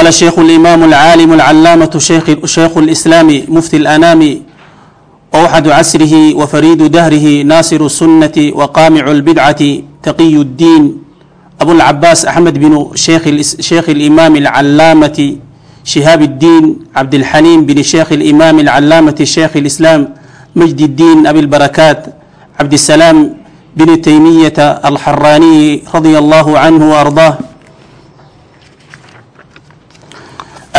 قال الشيخ الإمام العالم العلامة شيخ, شيخ الإسلام مفتي الأنام أوحد عسره وفريد دهره ناصر السنة وقامع البدعة تقي الدين أبو العباس أحمد بن شيخ, شيخ الإمام العلامة شهاب الدين عبد الحليم بن شيخ الإمام العلامة شيخ الإسلام مجد الدين أبي البركات عبد السلام بن تيمية الحراني رضي الله عنه وأرضاه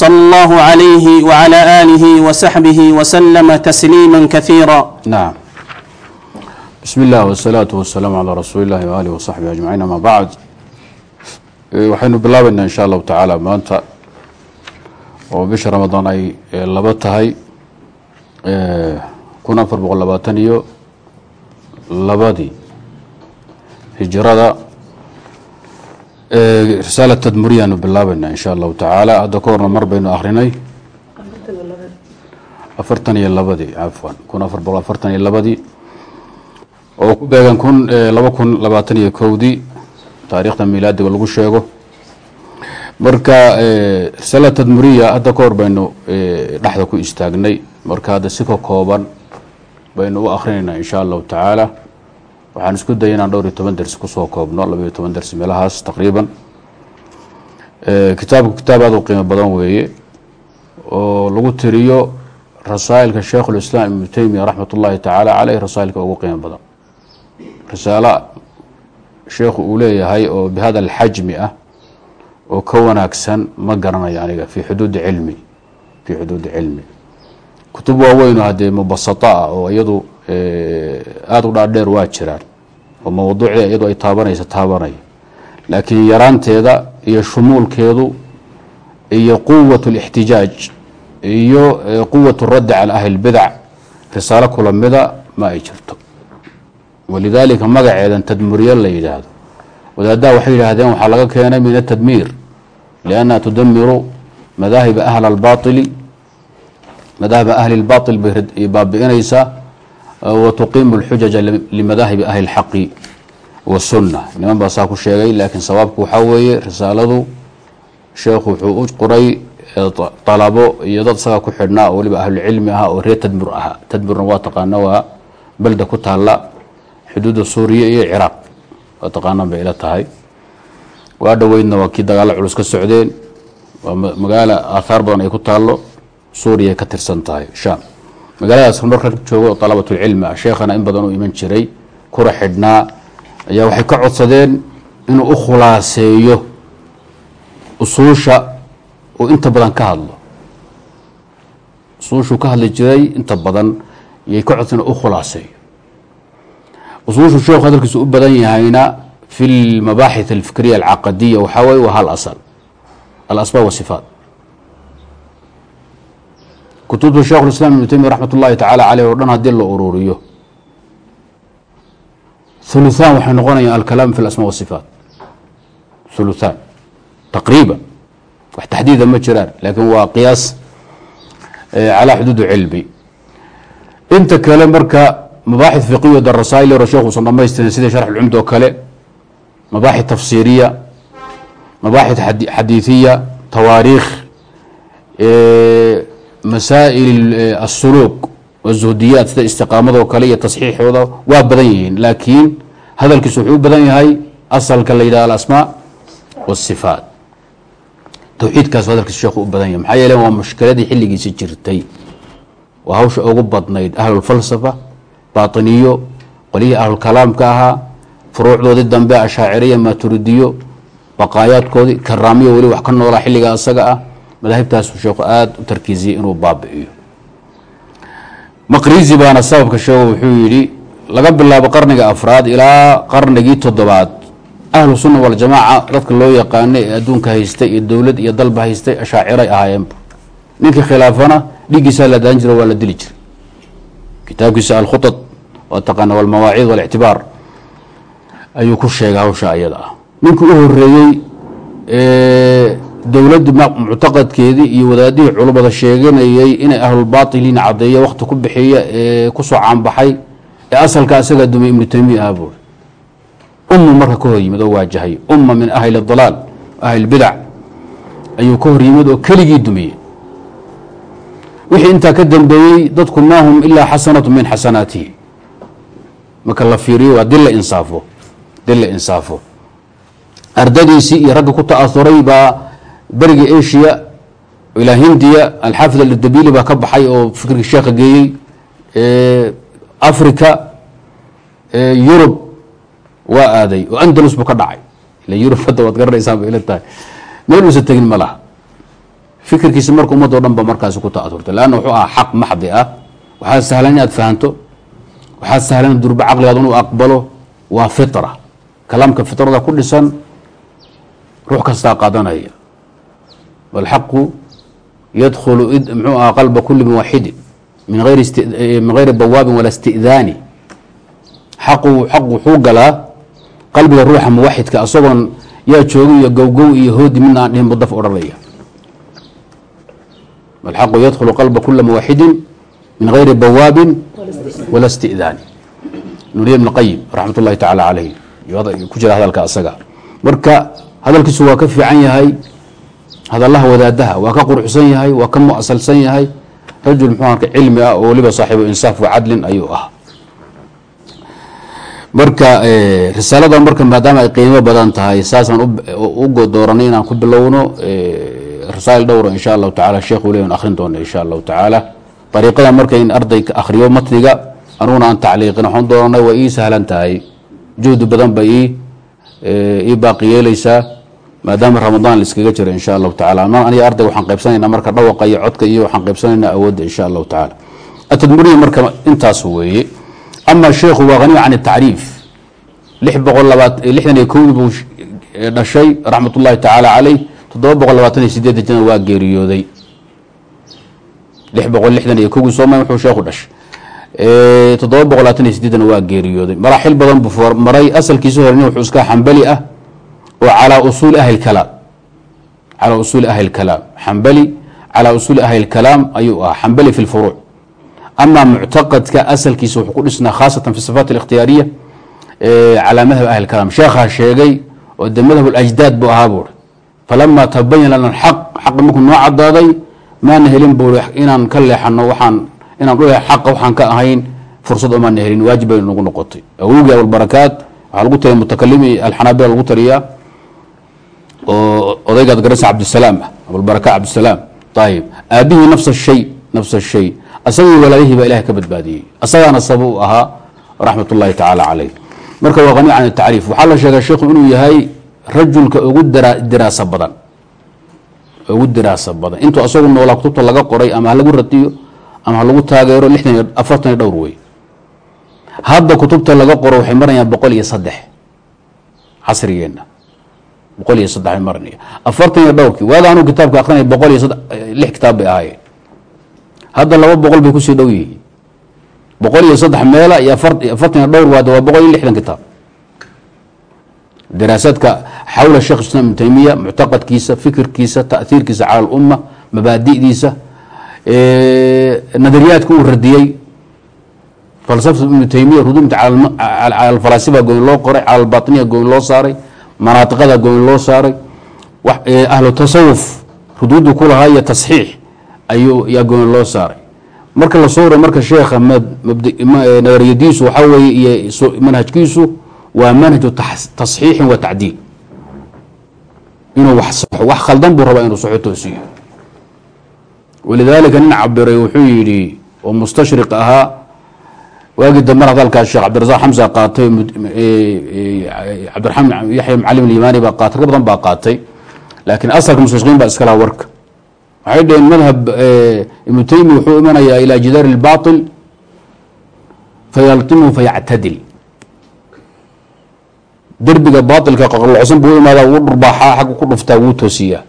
صلى الله عليه وعلى اله وصحبه وسلم تسليما كثيرا نعم بسم الله والصلاة والسلام على رسول الله وآله وصحبه أجمعين أما بعد waxaynu bilaabaynaa insha allahu tacaala maanta oo bisha ramadaan ay laba tahay kun afar boqol labaatan iyo labadii hijrada risaala tadmuriyaanu bilaabaynaa insha allahu tacaala. Hadda ka horna mar baynu akrinay afartan iyo labadii cafwan kun afar boqol afartan iyo labadii oo ku beegan kun laba kun labaatan iyo kowdii taariikhda milaadiga lagu sheego. Marka risaala tadmuriya hadda ka hor baynu dhexda ku istaagnay marka hadda si ka kooban baynu u akrinaynaa insha allahu tacaala waxaan isku daya inaan dhowr iyo toban dersi ku soo koobno laba iyo toban dersi meelahaas taqriiban. Kitaabku kitaab aada u qiimo badan weeye oo lagu tiriyo rasaa'ilka sheikhulislaam ibnu teymiya raxmat ullahi tacaala caleyh rasaa'ilka ugu qiimo badan. Risaalo sheekhu uu leeyahay oo bihada alxajmi ah oo ka wanaagsan ma garanayo aniga fi xuduudi cilmi fii xuduudi cilmi. Kutub waaweyn haddee mubasata ah oo iyadu aada u dhaadheer waa jiraan oo mawduucda iyadu ay taabanaysa taabanaya laakiin yaraanteeda iyo shumuulkeedu iyo quwat اlاxtijaaj iyo quwat raddi cala ahli اlbidac risaalo kulamida ma ay jirto walidaalika magaceedan tadmuriye la yidhaahdo wadaadaha waxay yidhaahdeen waxaa laga keenay min atadmiir liannaha tudamiru madaahiba ahli اlbaطili madahaba ahli اlbaطil bay baabi'inaysaa wa tuqiimu اlxujaja limadaahibi ahli اlxaqi wasunna niman baa saa ku sheegay laakiin sawaabku waxaa weeye risaaladu sheekhu wuxuu u qoray dalabo iyo dad isaga ku xidhnaa oo weliba ahlulcilmi ahaa oo reer tadmur ahaa. Tadmurna waa taqaana waa belda ku taalla xuduudda suuriya iyo ciraaq. Waa taqaanaan bay ila tahay. Waa dhoweydna waa kii dagaalo culus ka socdeen. Waa magaalo aathaar badan ay ku taallo. Suuriya ka tirsan tahay sham magaaladaas marka joogo dalabatulcilmi ah sheekhana in badan u iman jiray kura xidhnaa ayaa waxay ka codsadeen inuu u khulaaseeyo usuusha uu inta badan ka hadlo. Usuushuu ka hadli jiray inta badan yay ka codsadeen u khulaaseeyo. Usuushu sheekhu hadalkiisu u badan yahayna fi lmabaaxith alfikriya alcaqadiya waxaa weye waa hal asal. Alasbaab wasifaat kutubta sheikh islam ibnu temiya raxmat ullahi tacaala caleyh oo dhan haddii la ururiyo. Huluthan waxay noqonayaan alkalaam fi lasma wasifaat huluthan taqriiban. Wax taxdiida ma jiraan laakiin waa qiyaas calaa xuduud cilmi. Inta kale marka mabaaxith fiqiyo darasail yaro sheekh uusan dhamaystirin sida sharx ulcumd oo kale mabaaxith tafsiiriya mabaaxith xadiiثiya tawaariikh masaa'il asuluuq wazuhdiyaat sida istiqaamadoo kale iyo tasxiixooda waa badan yihiin laakiin hadalkiisu wuxuu u badan yahay asalka la yidhaha alasmaa wasifaat towxiidkaas hadalkiisu sheekhu u badan yahay. Maxaa yeele waa mushkiladii xilligiisi jirtay. Waa hawsha ugu badnayd. Ahlulfalsafa baatiniyo qolyihii ahlulkalaamka ahaa furuucdoodii dambe ashaaciriya maaturidiyo baqaayaadkoodii karaamiyo weli wax ka noolaa xilligaa isaga ah madaahibtaasu sheekhu aada u tarkiisiyey inuu baabi'iyo. Maqrizi baana sababka sheego wuxuu yidhi laga bilaabo qarniga afraad ilaa qarnigii toddobaad ahlu sunna waljamaaca dadka loo yaqaana ee adduunka haystay iyo dowlad iyo dalba haystay ashaaciray ahaayeenba ninkii khilaafana dhiiggiisaa la daan jiro waa la dili jiray. Kitaabkiisa alkhuطad waa taqaana walmawaacid walictibaar ayuu ku sheegay hawsha ayada ah. Ninkii u horeeyey dowladdu muctaqadkeedii iyo wadaadihii culummada sheeganayay inay ahlulbaطiliin caddeeya wakti ku bixiya ee ku soo caanbaxay ee asalka isaga dumay ibnu taymiya aha buuri ummu marka ka hor yimid oo waajahay umma min ahli dalaal ahli bidac ayuu ka hor yimid oo keligii dumiyey. Wixii intaa ka dambeeyey dadku maa ilaa xasanatu min xasanaatihi. Marka la fiiriyo waa dil la insaafo dil la insaafo. Ardadiisii iyo ragga ku ta'asuray baa beriga asia ilaa hindiya alxaafid aldabili baa ka baxay oo fikirkii sheekha geeyey. Africa yurub waa aaday oo andalus buu ka dhacay. Ila yurub hadda waad garanaysaan bay ila tahay. Meel uusan tegin ma laha. Marka ummaddo dhan ba markaasi ku ta'asurtay leanna wuxuu ahaa xaq maxdi ah. Waxaa sahlan inaad fahanto. Waxaa sahlan durba caqligaad inuu aqbalo. Waa fitra. Kalaamka fitrada ku dhisan ruux kastaa qaadanaya walxaqu yadkhulu mxuu aha qalba kuli muwaxidin min ayri min gayri bawaabin wala isti'daani xaqu xaq wuxuu galaa qalbiga ruuxa muwaxidka isagoon yaa jooga iyo gowgow iyo hoodi midna aan dhihin budaf odhanaya alxaqu yadkhulu qalba kula muwaxidin min gayri bawaabin wala isti'daani nuriya ibn qayim raxmat ullahi tacaala caleyh ku jira hadalka asaga marka hadalkiisu waa ka fiican yahay hadalaha wadaadaha waa ka quruxsan yahay waa ka muasalsan yahay. Rajul muxuu arka cilmi ah oo weliba saaxiibu insaaf wa cadlin ayuu ah marka risaalada marka maadaama ay qiimo badan tahay saasaan u dooranay inaan ku bilowno rasaa'il dhowra insha allahu tacala sheekhu leyn akhrin doona insha allahu tacaala. Dariiqada marka in arday akhriyo matniga anuguna aan tacliiqin waxaan dooranay waa ii sahlan tahay juhdi badan ba ii ii baaqi yeeleysaa maadaama ramadaan la iskaga jiro insha allahu tacala ma aniga ardayga waxaan qaybsanayna marka dhawaqa iyo codka iyo waxaan qaybsanaynaa awoodda insha allahu tacala atadmuriya marka intaas weeye ama sheekhu waa haniy can tacriif. Lix boqol labaat lixdan iyo kowdii buu dhashay raxmat ullahi tacaala caleyh. Toddoba boqol labaatan iyo sideed jana waa geeriyooday. Lix boqol lixdan iyo kowgii sooma wuxuu sheekhu dhashay. Toddoba boqol labaatan iyo sideedna waa geeriyooday. Maraaxil badan buu maray. Asalkiisa hore nin wuxuu iska xambali ah oo calaa usuuli ahli lkalaam calaa usuuli ahli lkalaam xambali calaa usuuli ahli lkalaam ayuu ahaa. Xambali fi lfuruuc ama muctaqadka asalkiisa wuxuu ku dhisnaa khaasatan fi sifaat alikhtiyaariya calaa madhab ahli lkalaam sheekhaa sheegay oo de madhab lajdaad buu ahaa buuri falama tabayan lana xaq xaqa markuu noo cadaaday maana helin buuri inaan ka leexano waxaan inaan dhul xaqa waxaan ka ahayn fursad omaana helin waajib bay nagu noqotay. Awowgii abalbarakaat waxaa lagu tariya mutakalimi alxanaabila lagu tariyaa oo odaygaad garanaysa cabdisalaam ah abalbaraka cabdisalaam. Ayib aabihii nafsa shay nafsa shay. Asagii walaalihii baa ilahay ka badbaadiyey. Asagaana sabab u ahaa raxmat ullahi tacaala caleyh marka waa qani can tacriif. Waxaa la sheegaa sheikhu inuu yahay rajulka ugu diraasa badan. Ugu diraasa badan. Intuu asagu noolaa kutubta laga qoray ama halagu radiyo ama halagu taageero lixdan iyo afartan iyo dhowr wey. Hadda kutubta laga qoro waxay marayaan boqol iyo saddex casrigeenna boqol iyo saddex maran iyo afartan iyo dhowrkii waada kitaabka akrinay boqol iyo eh, lix kitaab bay ahaayeen. Hadda laba boqol bay ku sii dhow yihiin. Boqol iyo saddex meela iyo afartan iyo dhowr waad waa boqol iyo lixdan kitaab. Daraasaadka xawla sheekh islam ibnu taymiya muctaqadkiisa fikirkiisa taiirkiisa cala alumma mabaadidiisa eh, nadariyaadka uu radiyey. Falsafat ibnu taymiya rudumta cala alfalaasifa goyn loo qoray cala albatniya goyn loo saaray manaatiqada goyn loo saaray ahlu tasawuf ruduudu ku lahaa iyo tasxiix yaa goyn loo saaray. Marka la soo waray marka sheekha nadariyadiisu waxaa weeye iyo manhajkiisu waa manhaju tasxiixin wa tacdiil. Inuu wax wax khaldan buu rabaa inuu saxo toosiyo. Walidaalika nin cabiray wuxuu yidhi oo mustashriq ahaa waagii dambena hadalkaas sheekh cabdirasaaq xamsa qaatay cabdiraxmaan yaxya macalim alyimani baa qaatay rag badan baa qaatay laakiin asalka mustashriqiin baa iska warka. Waxay dhaheen madhab ibnu taymiya wuxuu imanayaa ilaa jidaari اlbaطil fayaltimhu fayactadil. Derbiga baailka qaqlocsan buu imaadaa wuu dhurbaaxaa xagga ku dhuftaa wuu toosiyaa.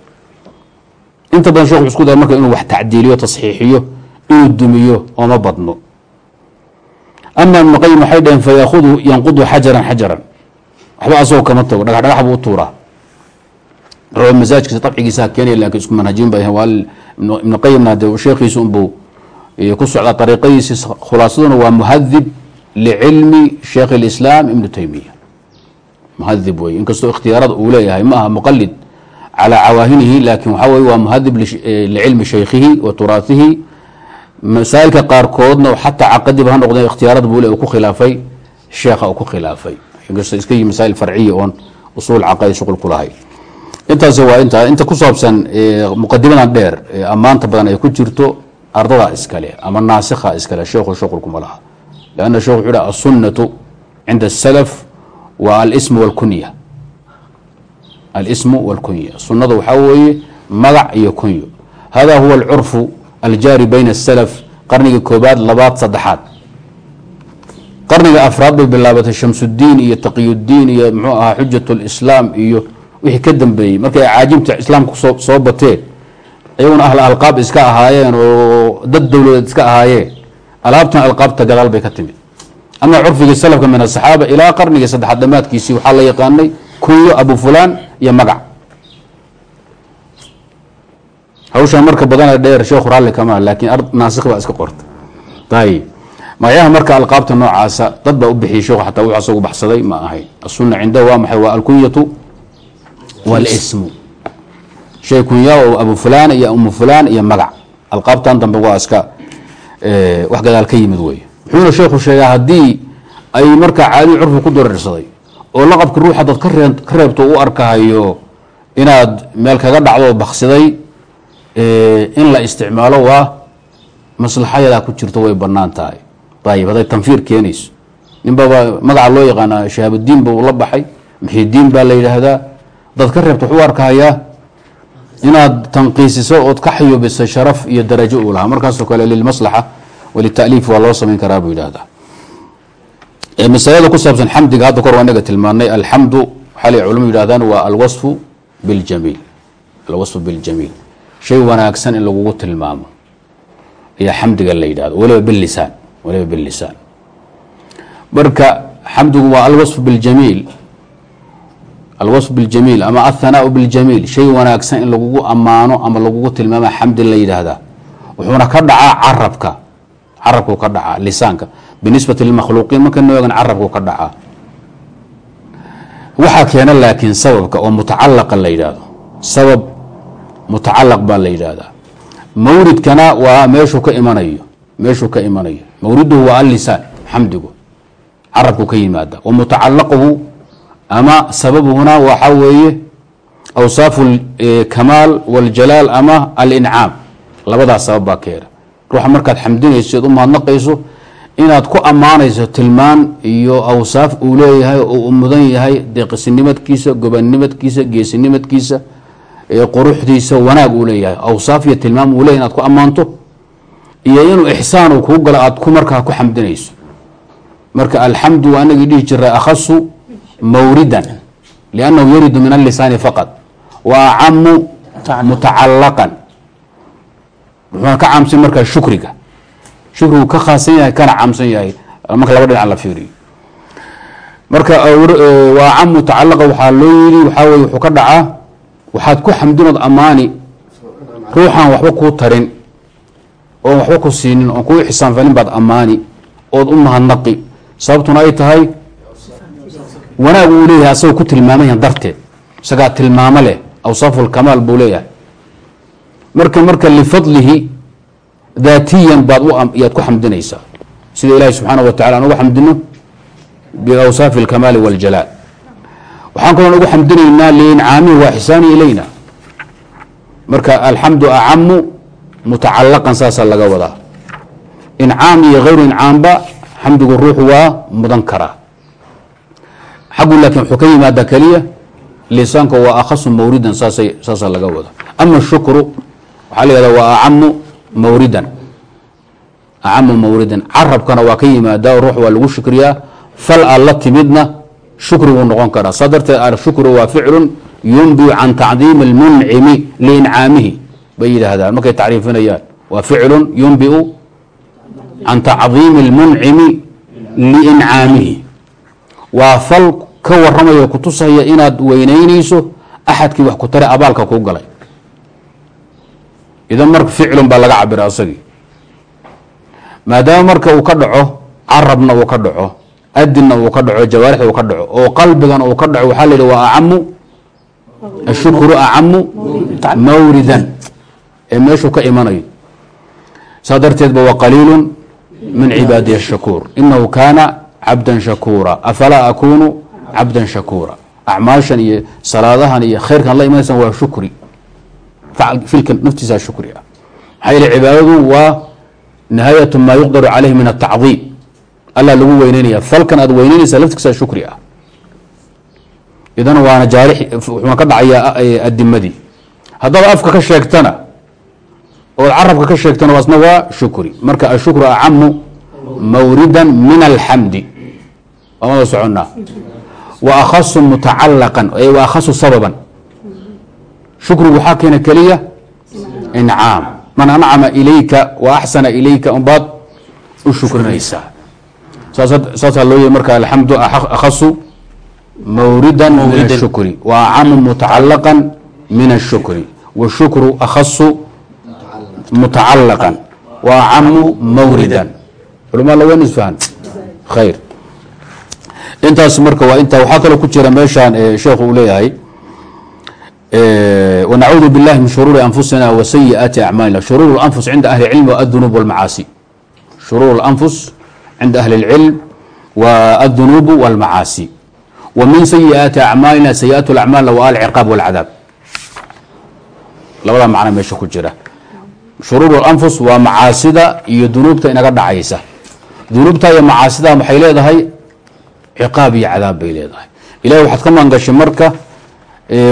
Inta badan shekh isku daya marka inuu wax tacdiiliyo tasxiixiyo inuu dumiyo ooma badno ama ibnu qayim waxay dhaheen fayakudu yanqudu xajaran xajaran waxba asagoo kama tago dhagax dhagax buu u tuuraa raba masaajkiisa dabcigiisa keenaya laakiin isku manhajin bay ibnu qayimna de sheekhiisa unbuu ku socdaa ariiqadiisi khulaasaduna waa muhadib licilmi sheekh اlislaam ibnu taymiya muhadib wey inkastoo ikhtiyaarada uu leeyahay ma muqalid calaa cawaahinihi laakin waxaa wey waa muhadib licilmi shaykhihi wa turaahihi masaailka qaarkoodna xataa caqadiba ha noqdeen ikhtiyaarada bule uu ku khilaafay sheekha uu ku khilaafay. Iska yii masail farciya oon usuul caqadi shuqul ku intaas waa intaa inta ku saabsan eh, muqadimadan dheer eh, ammaanta badan ay ku jirto ardada iskale ama naasikha iskale sheekhu shuqul kuma laha. Lanna shekh wuxuu assunnatu cinda asalaf wa alismu walkunya. Alismu walkunya. Sunnadu waxaa weeye magac iyo kunyo. Hada huwa alcurfu aljaari bayna asalaf qarniga koobaad labaad saddexaad qarniga afraad bay bilaabatay shamsudiin iyo taqiyudiin iyo muxuu ahaa xujat lislaam iyo wixii ka dambeeyey markay caajibta islaamku soo soo bateen iyaguna ahl alqaab iska ahaayeen oo dad dowladeed iska ahaayeen alaabtan alqaabta gadaal bay ka timid ama curfigii salafka min asaxaaba ilaa qarnigii saddexaad dhammaadkiisii waxaa la yaqaanay kuyo abu fulaan iyo magac hawshaan marka badana dheer sheekhu raalli kama laakiin naasikh baa iska qorta ayib magacyaha marka alqaabta noocaasa dad baa u bixiyay sheekhu xataa wuxuu asagu baxsaday ma ahayn asunna cindahu waa maxay? Waa alkunyatu walismu shay kunyaa oo abu fulaan iyo umu fulaan iyo magac. Alqaabtan dambe waa iska wax gadaal ka yimid wey wuxuuna sheekhu sheegaa haddii ay markaa caadii curfi ku dareersaday oo laqabka ruux hadaad ka reebto u arkahayo inaad meel kaga dhacdo baksiday in la isticmaalo waa maslaxayadaa ku jirto way bannaan tahay. Ayib hadday tanfiir keenayso. Ninbaba magaca loo yaqaana shahaabudiin buu la baxay muxidiin baa la yidhaahdaa. Hadaad ka reebto wuxuu arkahayaa inaad tanqiisiso ood ka xayubiso sharaf iyo darajo uu lahaa. Markaasoo kale lilmaslaxa walitaliif waa loo samayn karaa buu yidhahdaa masalada ku saabsan xamdiga hadda kor waa inaga tilmaanay alxamdu waxaa la yidhahdaan waa alwasfu biljamiil alwasfu biljamiil shay wanaagsan in lagugu tilmaamo. Ayaa xamdiga la yidhahdo waliba bilisaan waliba bilisaan marka xamdigu waa alwasfu biljamiil. Alwasf biljamiil ama athanaau biljamiil. Shay wanaagsan in lagugu ammaano ama lagugu tilmaama xamdi la yidhaahdaa. Wuxuuna ka dhacaa carabka. Carabku ka dhacaa lisaanka. Binisbati lilmakhluuqiin marka noogan carabku ka dhacaa. Waxaa keena laakiin sababka oo mutacalaqa la yidhaahdo. Sabab mutacalaq baa la yidhaahdaa. Mawridkana waa meeshuu ka imanayo meeshuu ka imanayo. Mawriduhu waa allisaan xamdigu. Carabku ka yimaada. Wa mutacalaquhu ama sababuhuna waxaa weeye awsaafu kamaal waljalaal ama alincaam. Labadaas sabab baa keena ruuxa markaad xamdinayso eed u mahadnaqayso inaad ku ammaanayso tilmaan iyo awsaaf uu leeyahay oo u mudan yahay deeqisinimadkiisa gobanimadkiisa geesinimadkiisa quruxdiisa wanaag uu leeyahay. Awsaaf iyo tilmaam uu leyahy inaad ku ammaanto iyo inuu ixsaan uu kuu galo aad ku markaa ku xamdinayso. Marka alxamdu anagii dhihi jiray akhasu mawridan liannahu yaridu min allisaani faqad wa acamu mutacalaqan wuxuuna ka caamsan markaa shukriga. Shukrigu ka khaasan yahay kana caamsan yahay. Marka laba dhinac la fiiriyo. Marka wa acamu mutacalaqa waxaa loo yiri waxaa weye wuxuu ka dhacaa waxaad ku xamdinood ammaani ruuxaan waxba kuu tarin oon waxba ku siinin oon kuu xisaanfalin baad ammaani ood u mahadnaqi. Sababtuna ay tahay wanaag uu leeyahay asagoo ku tilmaamayan darteed. Isagaa tilmaamo leh awsaafu lkamaal buu leeyahay. Marka marka lifadlihi daatiyan baad yaad ku xamdinaysaa sida ilaahi subxaana wa tacala aan ugu xamdino biawsaafi alkamaali waاljalaal waxaan kaloon ugu xamdinaynaa liincaamihi waa xisaani ilayna. Marka alxamdu acamu mutacalaqan saasaa laga wadaa incaam iyo hayru incaamba xamdigu ruuxu waa mudan karaa xaggu laakiin wuxuu ka yimaadaa keliya lisaanka waa akhasu mawridan saasaa laga wada. Ama shukru waxaa la yihahda waa acamu mawridan. Acamu mawridan carabkana waa ka yimaadaa ruux waa lagu shukriyaa. Fal aad la timidna shukri buu noqon karaa. Saa darteed ashukru waa ficlu yunbiu can tacdiimi اlmuncimi liincaamihi. Bay yidhaahdaan. Markay tacriifinayaan waa ficlu yunbiu can tacdiimi اlmuncimi liincaamihi. Waa fal ka waramayo kutusaya inaad weyneynayso axadkii wax ku tare abaalka kuu galay. Idan marka ficlun baa laga cabira asagii. Maadaama marka uu ka dhaco carabna uu ka dhaco adinna uu ka dhaco jawaarixda uu ka dhaco oo qalbigana uu ka dhaco waxaa la yidhi waa acamu ashukru acamu mawridan. Ee meeshuu ka imanayo. Saa darteed ba wa qaliilu min cibaadiya shakuur. Inahu kaana cabdan shakuura. Afalaa akunu cabdan shakuura? Acmaashan iyo salaadahan iyo khayrkan la imanaysan waa shukri. Filkan naftiisa shukri ah. Maxaa yeele cibaadadu waa nihaayatu maa yuqdaru caleyhi min atacdiim alla lagu weyneynaya falkan aad weyneynaysa laftiisa shukri ah. Idan waana jaarix wuxuuna ka dhacayaa adimadii haddaad afka ka sheegtana ood carabka ka sheegtana waasna waa shukri. Marka ashukru acamu mawridan min alxamdi. Waamada soconnaa. Wa akhasu mutacalaqan wa akhasu sababan. Shukrigu waxaa keena keliya incaam. Man ancama ilayka wa axsana ilayka unbaad u shukrinaysaa saasaa loo yahy marka alxamdu akhasu mawridan min ashukri wa acamu mutacalaqan min ashukri washukru akhasu mutacalaqan wa acamu mawridan culama lawen isfahan khayr intaas marka waa inta waxaa kaloo ku jira meeshaan sheekhu uu leeyahay wnacuudu biاllahi min shuruuri anfusina wa sayi'aati acmaalina shuruur اlanfus cinda ahli اlcilm wa adunuub wاlmacaasi shuruur اlanfus cinda ahli اlcilm wa adunuub wاlmacaasi wa min sayi'aati acmaalina sayi'aat اlacmaalna wa alciqaab wاlcadaab labada macno meesha ku jira shuruur اlanfus waa macaasida iyo dunuubta inaga dhacaysa dunuubta iyo macaasida waxay leedahay ciqaab iyo cadaab bay leedahay ilahi waxaad ka maangashay marka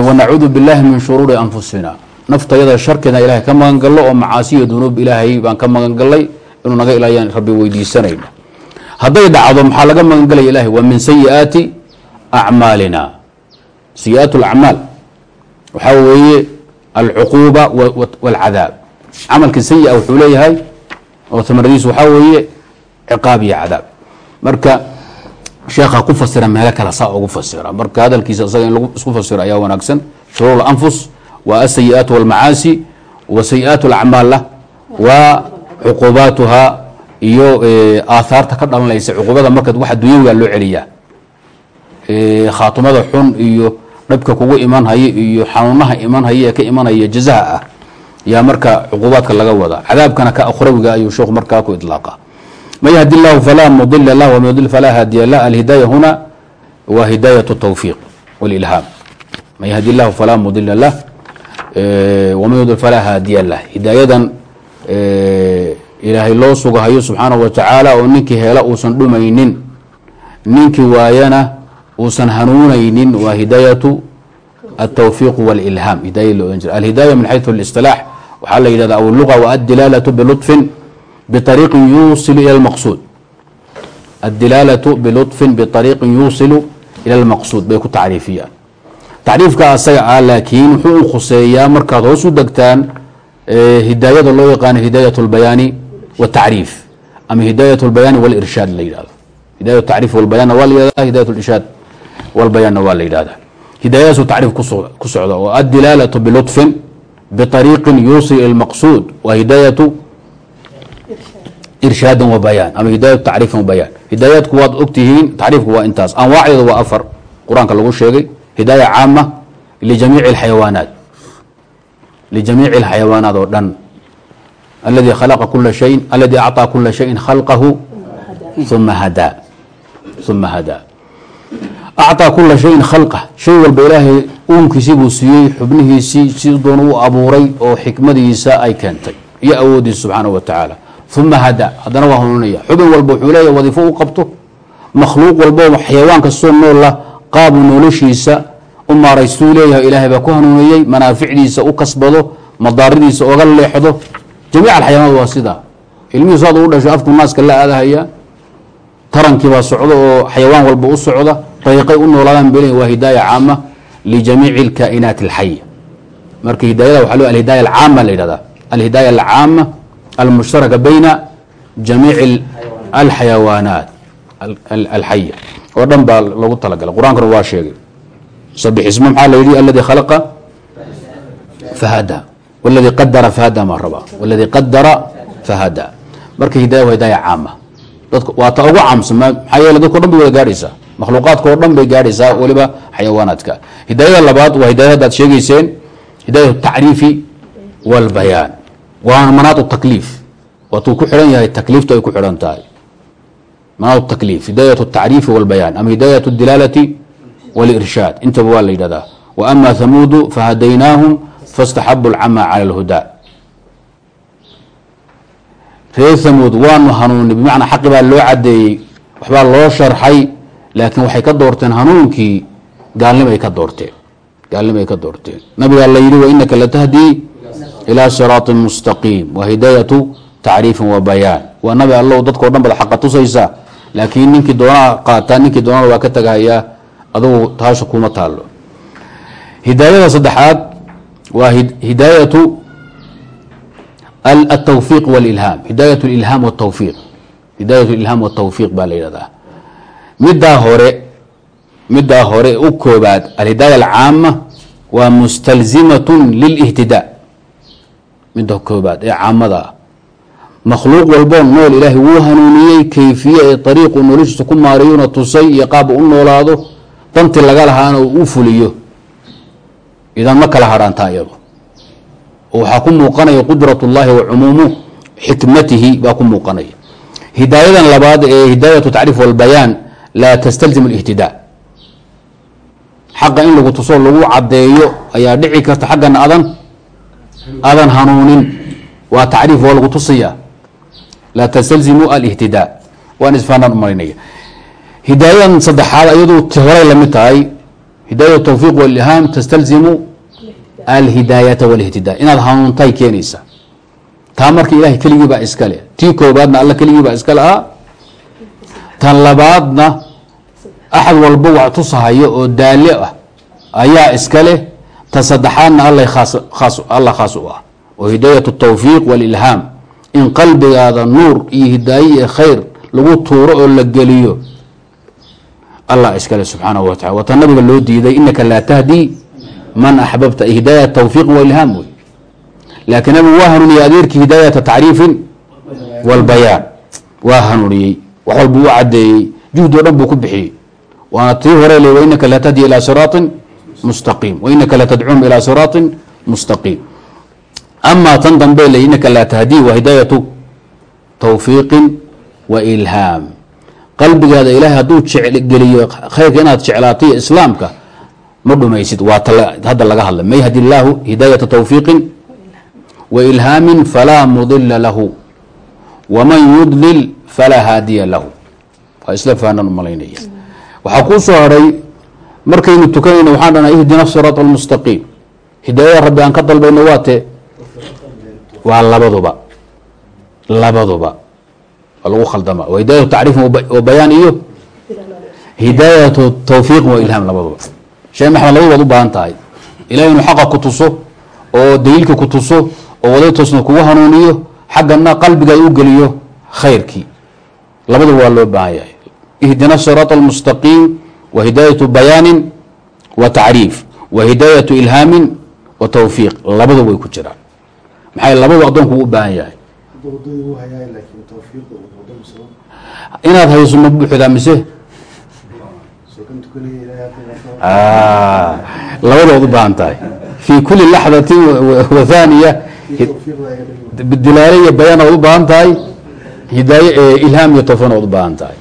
wanacuudu biاllahi min shuruuri anfusina naftayada sharkeeda ilahay ka magan gallo oo macaasiyo dunuub ilaahay baan ka magan gallay inuu naga ilaayaan rabbi weydiisanayna hadday dhacdo maxaa laga magan galaya ilahay wa min sayi'aati acmaalina sayi'aat اlacmaal waxaa weeye alcuquuba wاlcadaab camalkii sayi-a wuxuu leeyahay oo tamaradiisu waxaa weeye ciqaab iyo cadaab. Marka sheekha ku fasira meelo kale saa ugu fasira. Marka hadalkiisa isaga in lagu isku fasiro ayaa wanaagsan. Shuruur anfus waa asayi-aat walmacaasi wa sayi-aat lacmaalla waa cuqubaatuha iyo eh, aaaarta ka dhalanaysa cuqubada marka wax dunyawiga loo celiyaa. Eh, Khaatumada xun iyo dhabka kugu imanhaya iyo xanuunaha imanhaya ee ka imanaya jazaha ah yaa marka cuqubaadka laga wadaa cadaabkana ka akhrawiga ayuu sheekhu markaa ku ilaaqa man yahdi llahu falaa mudila lah waman yudlil falaa haadiya lah. Alhidaaya huna wa hidaayat اtawfiiq wاlilhaam man yahdi llahu falaa mudila lah eh, waman yudlil falaa haadiya lah. Hidaayadan ilaahay loo sugahayo subxaanahu wa tacaala oo ninkii hela uusan dhumaynin ninkii waayana uusan hanuunaynin waa hidaayatu altawfiiq walilhaam. Hidaaya loo ohan jira. Alhidaaya min xayu اlistilaax waxaa la yidhahda aw wa addilaalatu bilutfin biariiqin yuusilu ila lmaqsuud addilaalatu bilutfin biariiqin yuusilu ila lmaqsuud bay ku tacriifiyaan. Tacriifka asaga ah laakiin wuxuu u khuseeyaa markaad hoos u degtaan eh, hidaayada loo yaqaano hidaayat اlbayaani wtacriif ama hidaayat lbayaani wlrshaad la yidhahdo hidaaya tacriif walbayana waa la yidhahda hidaayat lirshaad walbayaanna waa la yidhahda hidaayadaasu tacriif ku socda oo addilaalatu bilutfin biariiqin yuusi il maqsuud hidaayatu irshaadan wa ama hidaayatu tacriifin wabayaan hidaayaadku waad ogtihiin tacriifku waa intaas anwaacdeedu waa afar qur'aanka lagu sheegay hidaaya caama lijamiici alxayawaanaat lijamiici alxayawaanaad oo dhan aladi khalaqa kula shayin aladi acطaa kula shayin khalqahu uma hadaa uma hadaa acطaa kula shayin khalqah shay walba ilaahay uunkiisii buu siiyey xubnihiisii si doon u abuuray oo xikmadiisa ay keentay iyo awoodiisa subxaanaه wa tacaala uma hada haddana waa hanuunaya xubin walba wuxuu leeyahy wadiifo u qabto makhluuq walbo xayawaan kastoo noola qaabu noloshiisa u maaraystuu leeyahay ilaahay baa ku hanuuniyey manaaficdiisa u kasbado madaaridiisa oga leexdo jamiic alxayawaanaad waa sidaa ilmihiisu had u dhasho afku naaska la aadahaya tarankiibaa socdo oo xayawaan walba u socda dariiqay u noolaadaan bel waa hidaaya caama lijamiici اlkaa'inaat اlxaya marka hidaayada waxa lo alhidaaya alcaama la yihahda alhidaaya alcaama almushtaraka bayna jamiici alxayawaanaat alxaya oo dhan baa lagu talagalay qur'aankuna waa sheegay sabix ismo maxaa la yidhi aladi khalaqa fahada wladii qadara fahada maa rabaa wladii qadara fahada marka hidaya waa hidaaya caama dadka waa ta ugu caamsan maxaa yeele dadko dhan bay wada gaadhaysaa makhluuqaadkao dhan bay gaadhaysaa weliba xayawaanaadka hidaayada labaad waa hidayada haddaad sheegayseen hidaayat tacriifi walbayaan waana manaatu takliif waatuu ku xihan yahay takliiftu ay ku xihan tahay manaatu takliif hidaayat tacriifi walbayaan ama hidaayat dilaalati walirshaad intaba waa la yidhahdaa wa ama hamuudu fahadaynahum fastaxabu lcama cala اlhudaa reer thamuud waanu hanuuni bimacnaa xaqi baa loo caddeeyey waxbaa loo sharxay laakiin waxay ka doorteen hanuunkii gaalnimay ka doorteen gaalnimay ka doorteen. Nabigaa la yidhi wainaka latahdii ilaa siraaطin mustaqiim. Wa hidaayatu tacriifin wa bayaan. Waa nabi allow dadkao dhan bada xaqa tusaysa laakiin ninkii doonaa qaataa ninkii doonada waa ka tagahayaa adugu taasha kuma taalo hidaayada saddexaad waa hidaayatu atawfiiq wlilhaam hidaayat ilhaam wtawfiiq hidaayat ilhaam watawfiiq baa la yidhahdaa. Middaa hore middaa hore u koobaad alhidaaya alcaama waa mustalzimatun lilihtidaa. Midda koobaad ee caamadaa ah makhluuq walboo nool ilaahay wuu hanuuniyey kayfiya ee ariiqu noloshiisa ku maariyuna tusay iyo qaab u noolaado danti laga lahaana uu fuliyo idan ma kala hadhaantaa iyado oo waxaa ku muuqanaya qudrat اllahi wa xikmatihi baa ku muuqanaya hidaayadan labaad ee hidaayatu tacriif walbayaan laa tastalzim اlihtidaa xaqa in lagu tuso lagu cadeeyo ayaa dhici karta xaggana adan adan hanuunin waa tacriif waa lagu tusaya laa tastalzimu alihtidaa waan isfaanaan umarinaya hidaayadan saddexaad iyadu ti horay la mid tahay hidaaya tawfiiq walilhaam tastalzimu alhidaayata walihtidaa inaad hanuuntay keenaysa taa marka ilahay keligii baa iska leh tii koobaadna alla keligii baa iska lahaa tan labaadna axad walba wax tusahayo oo daale ah ayaa iska leh ta saddexaadna alla khaas u ah oo hidaayat tawfiiq walilhaam in qalbigaada nuur iyo hidaaye iyo khayr lagu tuuro oo la geliyo allah iskale subxaanahu wa tacala wata nabiga loo diiday inaka laa tahdi man axbabta hidaaya tawfiiqin walilhaam wey laakiin nabigu waa hanuuniyey adeerkii hidaayata tacriifin walbayaan waa hanuuniyey wax walbuu u cadeeyey juhdi o dhan buu ku bixiyey. Waana tii hore le wainaka la tahdi ilaa siraaطin mustaqiim. Wainaka latadcuum ilaa siraaطin mustaqiim. Amaa tan dambe le inaka laa tahdii waa hidaayatu tawfiiqin wa ilhaam qalbigaada ilaahay hadduu geliyo khayrka inaad jeclaatay islaamka ma dhumaysid waa hadda laga hadlay. May yahdi illaahu hidaayata tawfiiqin wa ilhaamin falaa mudila lahu. Waman yudlil falaa haadiya lahu. Waa isla faanaan u malaynaya waxaa kuu soo haray markaynu tukanayno waxaan dhanaa ihdina siraat almustaqiim hidaayada rabbi aan ka dalbayno waa te waa labaduba. Labaduba lagu khaldama. Hidaayatu tacriifin wa bayaan iyo hidaayatu tawfiiqin wa ilhaam labaduba. Sheekh maxamed labadu baad u baahan tahay. Ilahay inuu xaqa ku tuso oo daliilka ku tuso oo waday toosna kugu hanuuniyo xaggana qalbiga u geliyo khayrkii. Labaduba waa loo baahan yahay. Ihdina siraat almustaqiim wa hidaayatu bayaanin wa tacriif wa hidaayatu ilhaamin wa tawfiiq. Labaduba way ku jiraan. Maxay labadu addoonku u baahan yahay inaad hayso ma buuxdaa mise? Labadood u baahan tahay. Fii kuli laxdatin wa thaniya dilaale iyo bayaan ood u baahan tahay hidaaye ilhaam iyo tawfiiqna ood u baahan tahay.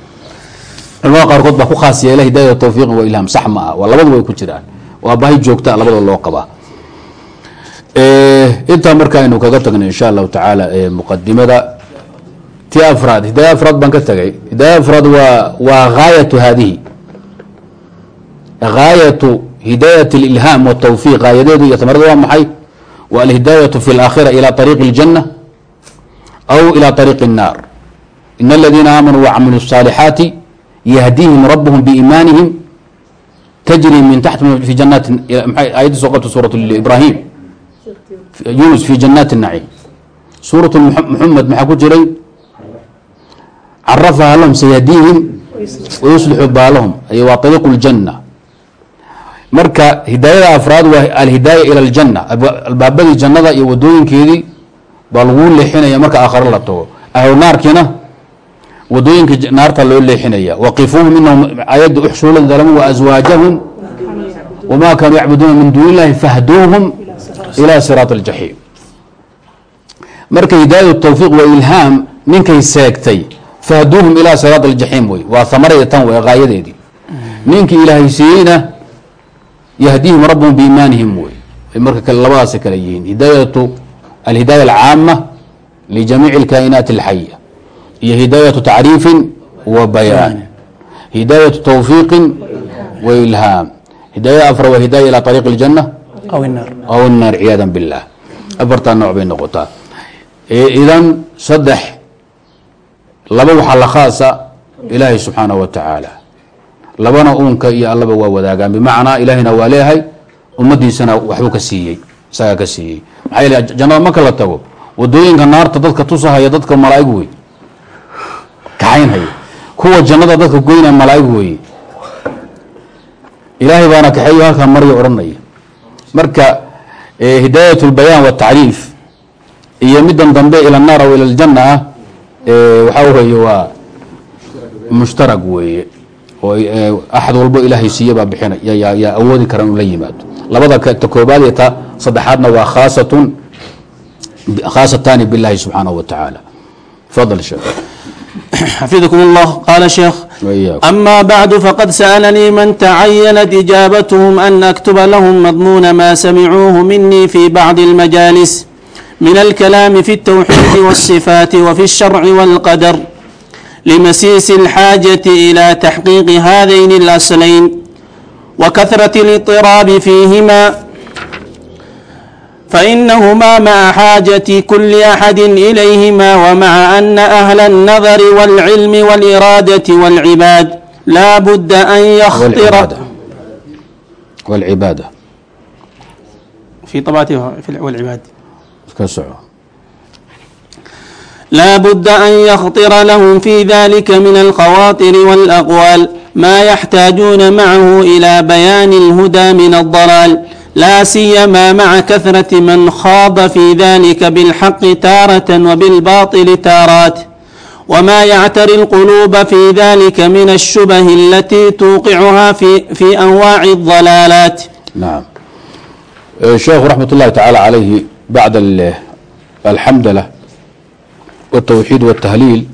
Culamada qaarkood baa ku khaas yeela hidaaya tawfiiqin wa ilhaam sax ma ah waa labadu way ku jiraan. Waa baahi joogta labadoo loo qabaa intaa marka aynu kaga tagna insha allahu tacaala muqadimada ti afraad hidaaya afraad baan ka tagay hidaaya afraad waa waa gaayatu haadihi gaayatu hidaayat اlilhaam wالtawfiiq gaayadeedu iyo tamarada waa maxay wa alhidaayatu fi اlaakhira ilى طariiqi اljanة aw ilى طariiqi الnar in اladiina aamanuu wacamiluu الصaalixaati yahdiihim rabhm biimaanihim tajri min taxti fi janaati ayadda soo qabta suuraة ibrahim yunus fi janaati الnaciim suuraة muxamed maxaa ku jiray carafaha lahum sayahdiihim wayuslixu baalahum ay waa ariiqu ljanna marka hidaayada afraad waa alhidaaya ila aljanna albaabadii jannada iyo wadooyinkeedii baa laguu leexinaya marka aakhare la tago ahlu naarkiina wadooyinka naarta loo leexinaya waqifuuhum inahum ayadda uxshuru ladina dalamuu waaswaajahum wma kaanuu yacbuduuna min duuni illahi fahduuhum ila siraat aljaxiim marka hidaayat tawfiiq waa ilhaam ninkay seegtay fahduuhum ilaa siraat aljaxiim wey waa hamarada tan wey qaayadeedii ninkii ilaahay siiyeyna yahdiihim rabuhum biimaanihim wey ay marka labadaasa kale yihiin hidaayatu alhidaaya alcaama lijamiici اlkaa'inaati اlxaya iyo hidaayatu tacriifin wa bayaan hidaayatu tawfiiqin wa ilhaam hidaayada afar waa hidaaya ilaa ariiq اljanna aw الnaar aw الnaar ciyaada biاllah afartaa nooc bay noqotaa idan saddex laba waxaa la khaasa ilaahay subxaanaه wa tacaala labana uunka iyo allaba waa wadaagaan bimacnaa ilaahayna waa leeyahay ummadiisana waxbuu ka siiyey isagaa ka siiyey maxaa yeele jannada marka la tago wadooyinka naarta dadka tusahaya dadka malaa'ig wey kaxaynhaya kuwa jannada dadka goynaya malaa'ig weeye ilaahay baana kaxeeyo halkaa marya odhanaya marka hidaayat اlbayaan watacriif iyo midan dambe ila الnaar aw ila اljanna ah waxaa weeye waa mushtarag weeye oo axad walbo ilaahay siiye baa bixina yaa awoodi kara inuu la yimaado labada ta koobaad iyo ta saddexaadna waa khaasatun khaasataani biاllahi subxaanaه wa tacaala fadl sheekh xafidakum اllah qala sheekh ama bacdu faqad sa'lanii man tacayanat ijaabathm an aktuba lahm madmuuna ma samicuuh mini fi bacdi اlmajaalis min alkalaami fi اltawxiidi wاlsifaati wafi اlsharci wاlqadar limasiisi اlxaajati ila taxqiiqi hadayn اlaslayn wa kahrat اliطiraabi fiihima فإنهما مع حاجة كل أحد إليهما ومع أن أهل النظر والعلم والإرادة والعباد لا بد أن يخطر والعبادة, والعبادة في طبعته والعباد لا بد أن يخطر لهم في ذلك من الخواطر والأقوال ما يحتاجون معه إلى بيان الهدى من الضلال لا سيما مع كثرة من خاض في ذلك بالحق تارة وبالباطل تارات وما يعتري القلوب في ذلك من الشبه التي توقعها في في أنواع الضلالات نعم الشيخ رحمة الله تعالى عليه بعد الحمد له والتوحيد والتهليل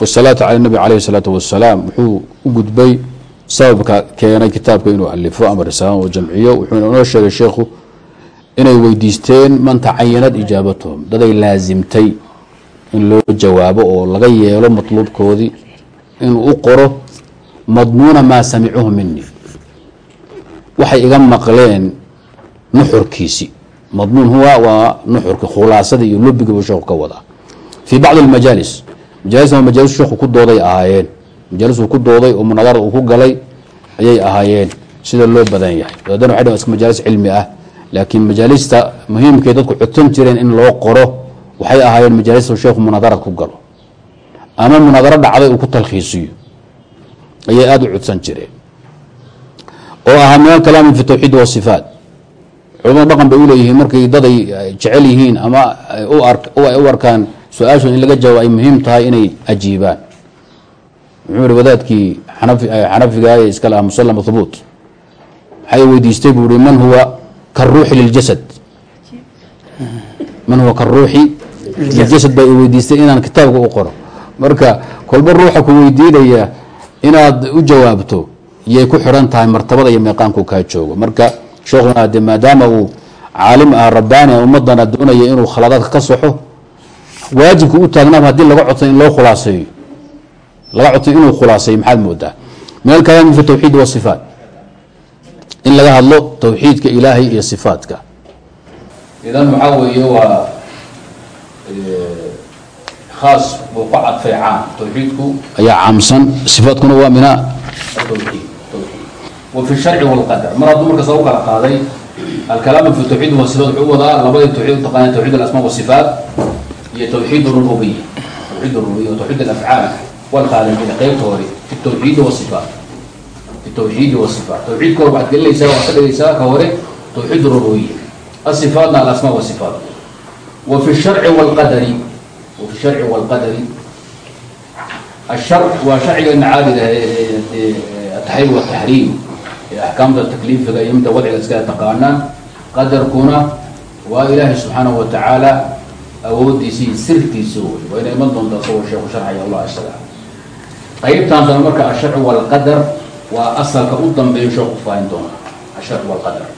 والصلاة على النبي عليه الصلاة والسلام وxuu u sababka keenay kitaabka inuu alifo ama risaalan oo jamciyo wuxuuna inoo sheegay sheekhu inay weydiisteen man tacayanad ijaabatuhum daday laasimtay in loo jawaabo oo laga yeelo matluubkoodii inuu u qoro madmuuna maa samicuhu mini waxay iga maqleen nuxurkiisi. Madmuun huwa waa nuxurki khulaasada iyo lubiga buu sheekhu ka wadaa. Fii bacdi almajaalis majaalis waa majaalis sheekhu ku dooday ahaayeen majaalis uu ku dooday oo munadarada uu ku galay ayay ahaayeen. Sida loo badan yahay. Wadaadana waxay dhahan iska majaalis cilmi ah. Laakiin majaalista muhiimkay dadku codsan jireen in loo qoro waxay ahaayeen majaalista sheekhu munadarad ku galo. Ama munadaro dhacday uu ku talkhiisiyo ayay aada u codsan jireen. Oo ahaa min alkalaami fi tawxiid wasifaat culamada dhaqan bay uleeyihiin markay daday jecel yihiin ama u ar- u arkaan su'aashu in laga jawaabo ay muhiim tahay inay ajiibaan muxuu wadaadkii xanafi xanafiga ee iska lahaa musallam thubuut. Waxay weydiistay buu ihi man huwa karuuxi liljasad? Man huwa karuuxi liljasad baa i weydiistay inaan kitaabka u qoro. Marka kolba ruuxa ku weydiinaya inaad u jawaabto yay ku xidhan tahay martabada iyo meeqaanku kaa joogo. Marka sheekhuna de maadaama uu caalim ah rabbaani ah ummadana doonaya inuu khaladaadka ka soxo waajibka u taagnaaba haddii laga codsan in loo khulaaseeyo laga codtay inuu khulaasay maxaad moodaa? Min alkalaami fi tawxiid wasifaat in laga hadlo towxiidka ilaahay iyo sifaatka. Idan maxaa weeye waa khaas buu ka cadfay caam. Towxiidku ayaa caamsan sifaatkuna waa mina. wa fi sharci walqadar mar hadduu markaas lagu kala qaaday alkalaamu fi tawxiid wasifaat wuxuu wadaa labadii towxiid utaqaana tawxiid alasmaa wasifaat iyo towxiid rububiya towxiid rububiya towxiid alafcaal wlkhaaliqiina qaybta hore fi tawxiidi waifaat fi tawxiidi waifaat tawxiidka hore waxaad gelinaysaa waxaad ka dhigaysaa ka hore tawxiid rurooye asifaatna alasmaa wasifaat wa fi sharci wlqadari wa fi sharci wlqadari ashar waa sharcigeena caadida ataxriim wataxriim ee axkaamta takliifiga iyo midda wadciga iskala taqaanaan qadarkuna waa ilaahay subxaanahu watacaala awoodiisa iyo sirtiisa wey waa inay iman doontaa sagoo sheekhu sharxaya allah asalaam qaybtaan dame marka asharcu walqadar waa asalka u dambeeyo sheeku faahin doona asharcu walqadar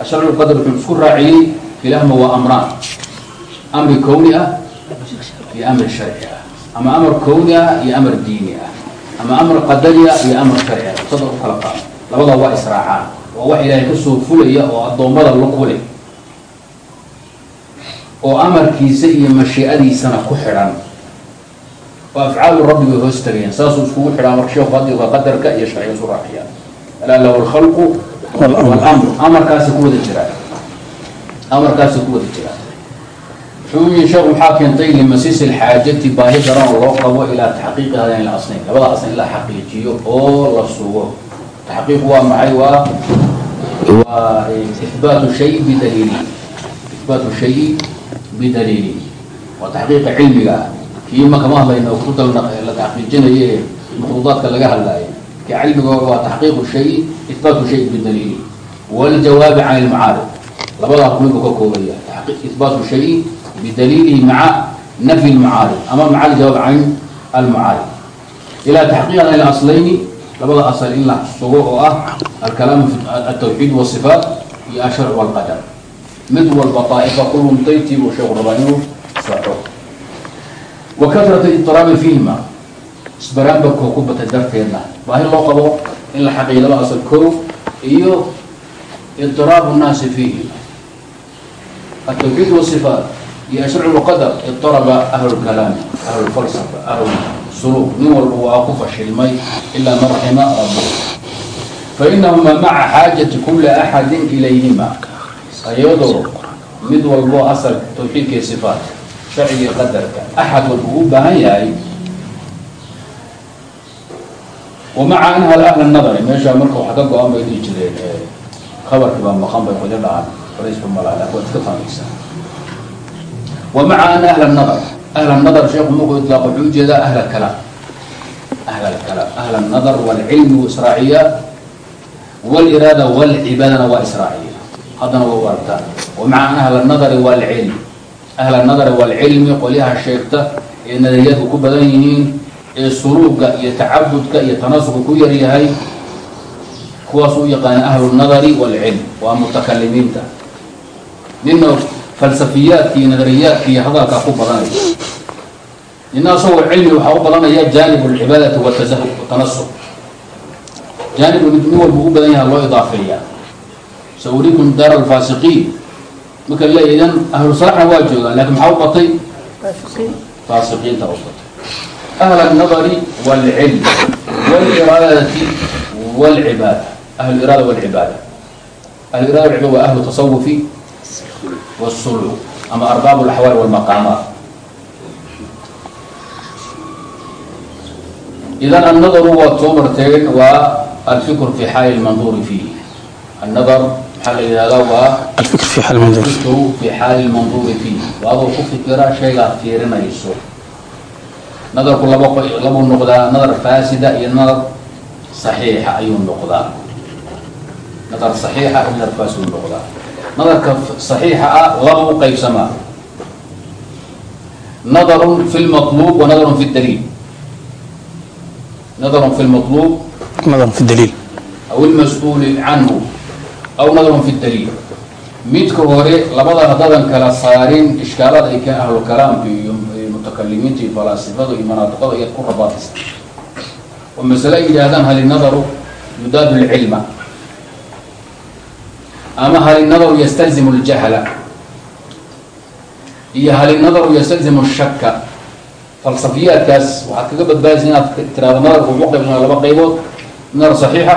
asharcu walqadar wuxuu isku raaciyey filahma waa amraan amri kowni ah iyo amri sharci ah ama amar kowni ah iyo amar diini ah ama amar qadari ah iyo amar sharci ah sada u kala qaado labadaa waa israacaan waa wax ilaahay ka soo fulaya oo addoommada la leh oo amarkiisa iyo mashiicadiisana ku xidhan oo afcaalu rabbi bay hoos tagayaan saasuu iskugu xidhaa marka sheeku haddi waa qadarka iyo sharciga isu raaciyaan alaa lahu alkhalqu walamru. amarkaasi ku wada jiraan amarkaasi ku wada jiraan wuxuu yihi sheekhu maxaa keentay limasiis alxaajati baahi daran oo loo qabo ilaa taxqiiqi hadayn asnayn. Labada asnayn la xaqiijiyo oo la sugo. Taxqiiq waa maxay? Waa waa ihbaatu shay bidaliili ihbaatu shayi bidaliili waa taxqiiqa cilmiga. ah kii makama hadlayna kutubta la taxqiijinaye maqdudaadka laga hadlaayo ka waa taxqiiqu shay ihbaatu shay bidaliil waljawaabi can ilmucaarib labadaa rukni ka koobaya. Ihbaatu shay bidaliilihi maca nafyi lmucaarib ama maca aljawaab can almucaarib ilaa taxqiiqan il aslayni labada asal in la sugo oo ah alkalaamu altawxiid wasifaat iyo asharc walqadar mid walba daaifa kulumtaytii buu sheeku rabaa inuu saxo wakarat itiraabi fiihima. Isbaraanbarkoo ku batay darteedna baahi loo qabo in la xaqiilaba asal ko iyo itiraabu nnaasi fiihima. Atawxiid wasifaat iyo ashracu lqadar itaraba ahlulkalaami ahlulfalsafa ahlulsuluuk nin walba waa ku fashilmay ilaa man raxima rabu fainahuma maca xaajati kuli axadin ilayhima. Ayadoo mid walbo asal tawxiidkii sifaat sharcigii qadarka axad walba uu u baahan yahay wamaca anha ahla nadari meeshaa marka waxaa ka go-an bay dhihi jireen khabarkii baa maqan bay kuli dhacan fariisku malaala waad iska fahmaysaa wamaca an ahla nadar ahla nadar sheekhu markuu itlaaq wuxuu u jeedaa ahl kalaam ahl kalaam ahl nadar waalcilmi israaciya waaliraada waalcibaadana waa israaciya haddana waa u artaa wamaca an ahla nadari waalcilm ahla nadar waalcilmi qolyaha sheegta ee nadariyadku ku badan yihiin ee suluuga iyo tacabudka iyo tanasuka ku yaryahay kuwaas u yaqaana ahlu nadari waalcilm waa mutakalimiinta nina falsafiyaadka iyo nadariyaadka iyo hadalkaa ku badanaya nina asagoo cilmi waxaa u badanaya jaanib alcibaadati watanasub jaanib nin walba u badan yaha loo idaafeeyaa saurikum daar alfaasiqiin marka leeyadan ahlu salaxna waa joogaan lakin maxaa u batay faasiqiinta u batay ahl الnadari wاlcilm wاliraadati wاlcibaada ahlu iraada wاlcibaada ahlu irada wاlcibaada waa ahlu tasawufi والسلوك أما أرباب الأحوال والمقامات إذا النظر هو تومرتين والفكر في حال المنظور فيه النظر حال هذا waxaa la yidhahdaa waa alfikr fi xaal manduur. Fi xaali lmanduuri fii waadoo ku fikira shaygaad fiirinayso. Nadarku laba labuu noqdaa nadar faasida iyo nadar saxiixa ayuu noqdaa. Nadar saxiixa iyo nadar faasiduu noqdaa. Nadarka saxiixa ah laba u qaybsamaa. Nadarun fi lmaluub wa nadarun fi daliil. Nadarun fi lmaluub nadarun fi daliil. Aw ilmas-uuli canhu aw nadrun fi daliil midka hore labada haddadan kala saarin ishkaalada ay ka ahlukalaamka iyo mutakalimiinta iyo falaasifada iyo manaadiqada ayaad ku rabaatisa oo masale ay yidhaahdaan halinadaru yudaadu lcilma ama halinadaru yastalzimu ljahla iyo halinadaru yastalzimu shaka falsafiyaadkaas waxaad kaga badbaadaysa inaad tirahdo nadar ugu laba qaybood nadar saxiixa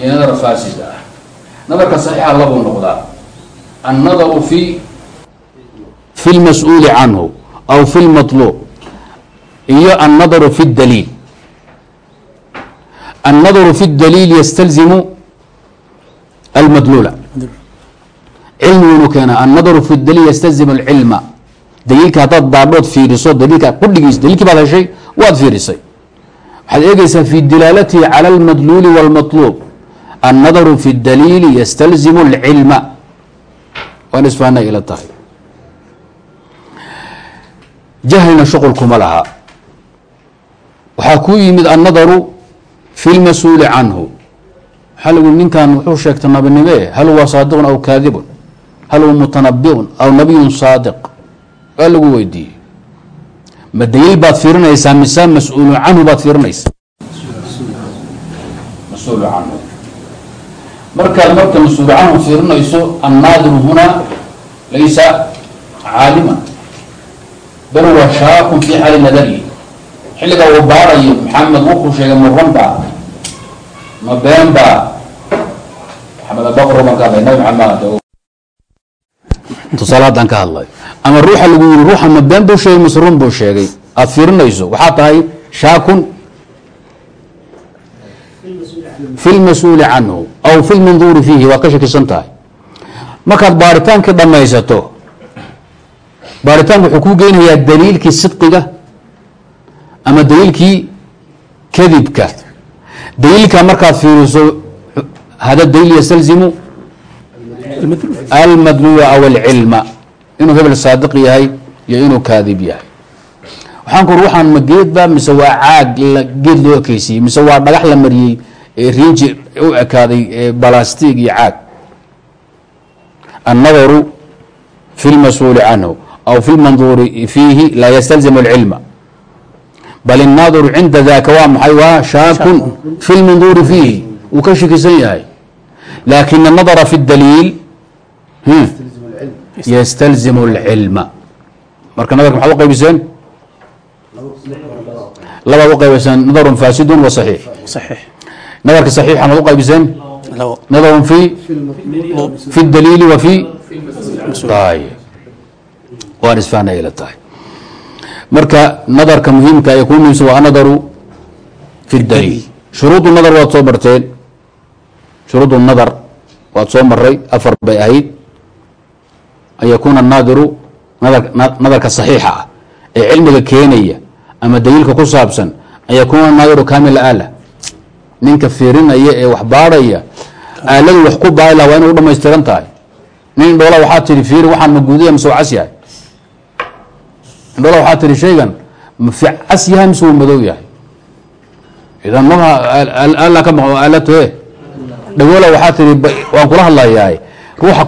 iyo nadar faasid ah nadarka صaxiixa labuu noqdaa الnadaru fi fi اlmas-uuli canhu aw fi اlmaطluub iyo annadaru fi اdaliil annadaru fi اdaliil ystalzimu almadluula cilmigu inuu keena annadaru fi daliil ystalzimu اlcilma daliilka haddaad baadhood fiiriso daliilka qudhigiis daliilkii baad heshay waad fiirisay waxaad eegeysaa fi dilaalatihi calى اlmadluuli wاlmaطluub annadaru fi اdaliili ystalzimu اlcilma waan isfahanay ila tahay jahlina shuqulkuma laha waxaa kuu yimid annadaru fi lmas-uuli canhu waxaa lagu ninkan wuxuu sheegtay nabinime hal huwa saadiqun aw kaadibun hal huwa mutanabiun aw nabiyun saadiq waa lagu weydiiyey ma daliil baad fiirinaysaa mise mas'uulu canhu baad fiirinaysaa mas'uulu canhu markaad marka mas'uulu canhu fiirinayso annaadiru hunaa laysa caaliman. Bal huwa shaakun fi xaali nadari. Xilliga uu baarayo maxamed wuxuu sheegay muran baa ma been baa. Maxamed abaqro marka hadlay nabi maxamed tusaale haddaan ka hadlayo ama ruuxa lagu yiri ruuxa ma been buu sheegay mise run buu sheegay? Aada fiirinayso waxaa tahay shaakun fi lmas-uuli canhu aw fi lmanduuri fiihi waa ka shakisan tahay markaad baaritaankii dhammaysato baaritaanku wuxuu kuu geynayaa daliilkii sidqiga ama daliilkii kadibka daliilka markaad fiiriso hada daliil ystalzimu almadluula aw alcilma inuu hebel saadiq yahay iyo inuu kaadib yahay waxaan ku uri waxaan ma geedba mise waa caag geed loo ekeysiyey mise waa dhagax la mariyey rinji u ekaaday balastig iyo caag annadaru fi lmas-uuli canhu aw fi lmanduuri fiihi laa ystalzimu اlcilma bal الnaadiru cinda daka waa maxay waa shaakun fi lmanduuri fiihi wuu ka shakisan yahay lakin الnadra fi اdaliil ystalzimu اlcilma marka nadarka maxaad u qaybiseen labaad u qaybiseen nadarun fasidun wa صaxiix صحيح nadarka saxiix amaad u qaybiseen? Nadar fi? Fi daliili wa fi? Waan isfahna ila tahay. Marka nadarka muhiimka ee ku muhiimsan waa anadaru fi daliil. Shuruudu nadar waad soo marteen shuruudu nadar waad soo maray afar bay ahayd. An yakuuna naadiru nadarka saxiixa ah ee cilmiga keenaya ama daliilka ku saabsan an yakuuna naadiru kamil ninka fiirinaya ee wax baadhaya aaladu wax ku baari laha waa inay u dhamaystiran tahay. Nin indhoola waxaa tihi fiiri waxaan ma guudaya mise waa cas yahay? Indhoola waxaa tihi shaygan ma fi cas yahay mise wuu madow yahay? Idan maha aala ka maqo aalatoe dhagoola waxaa tihi waan kula hadlayaa ruuxa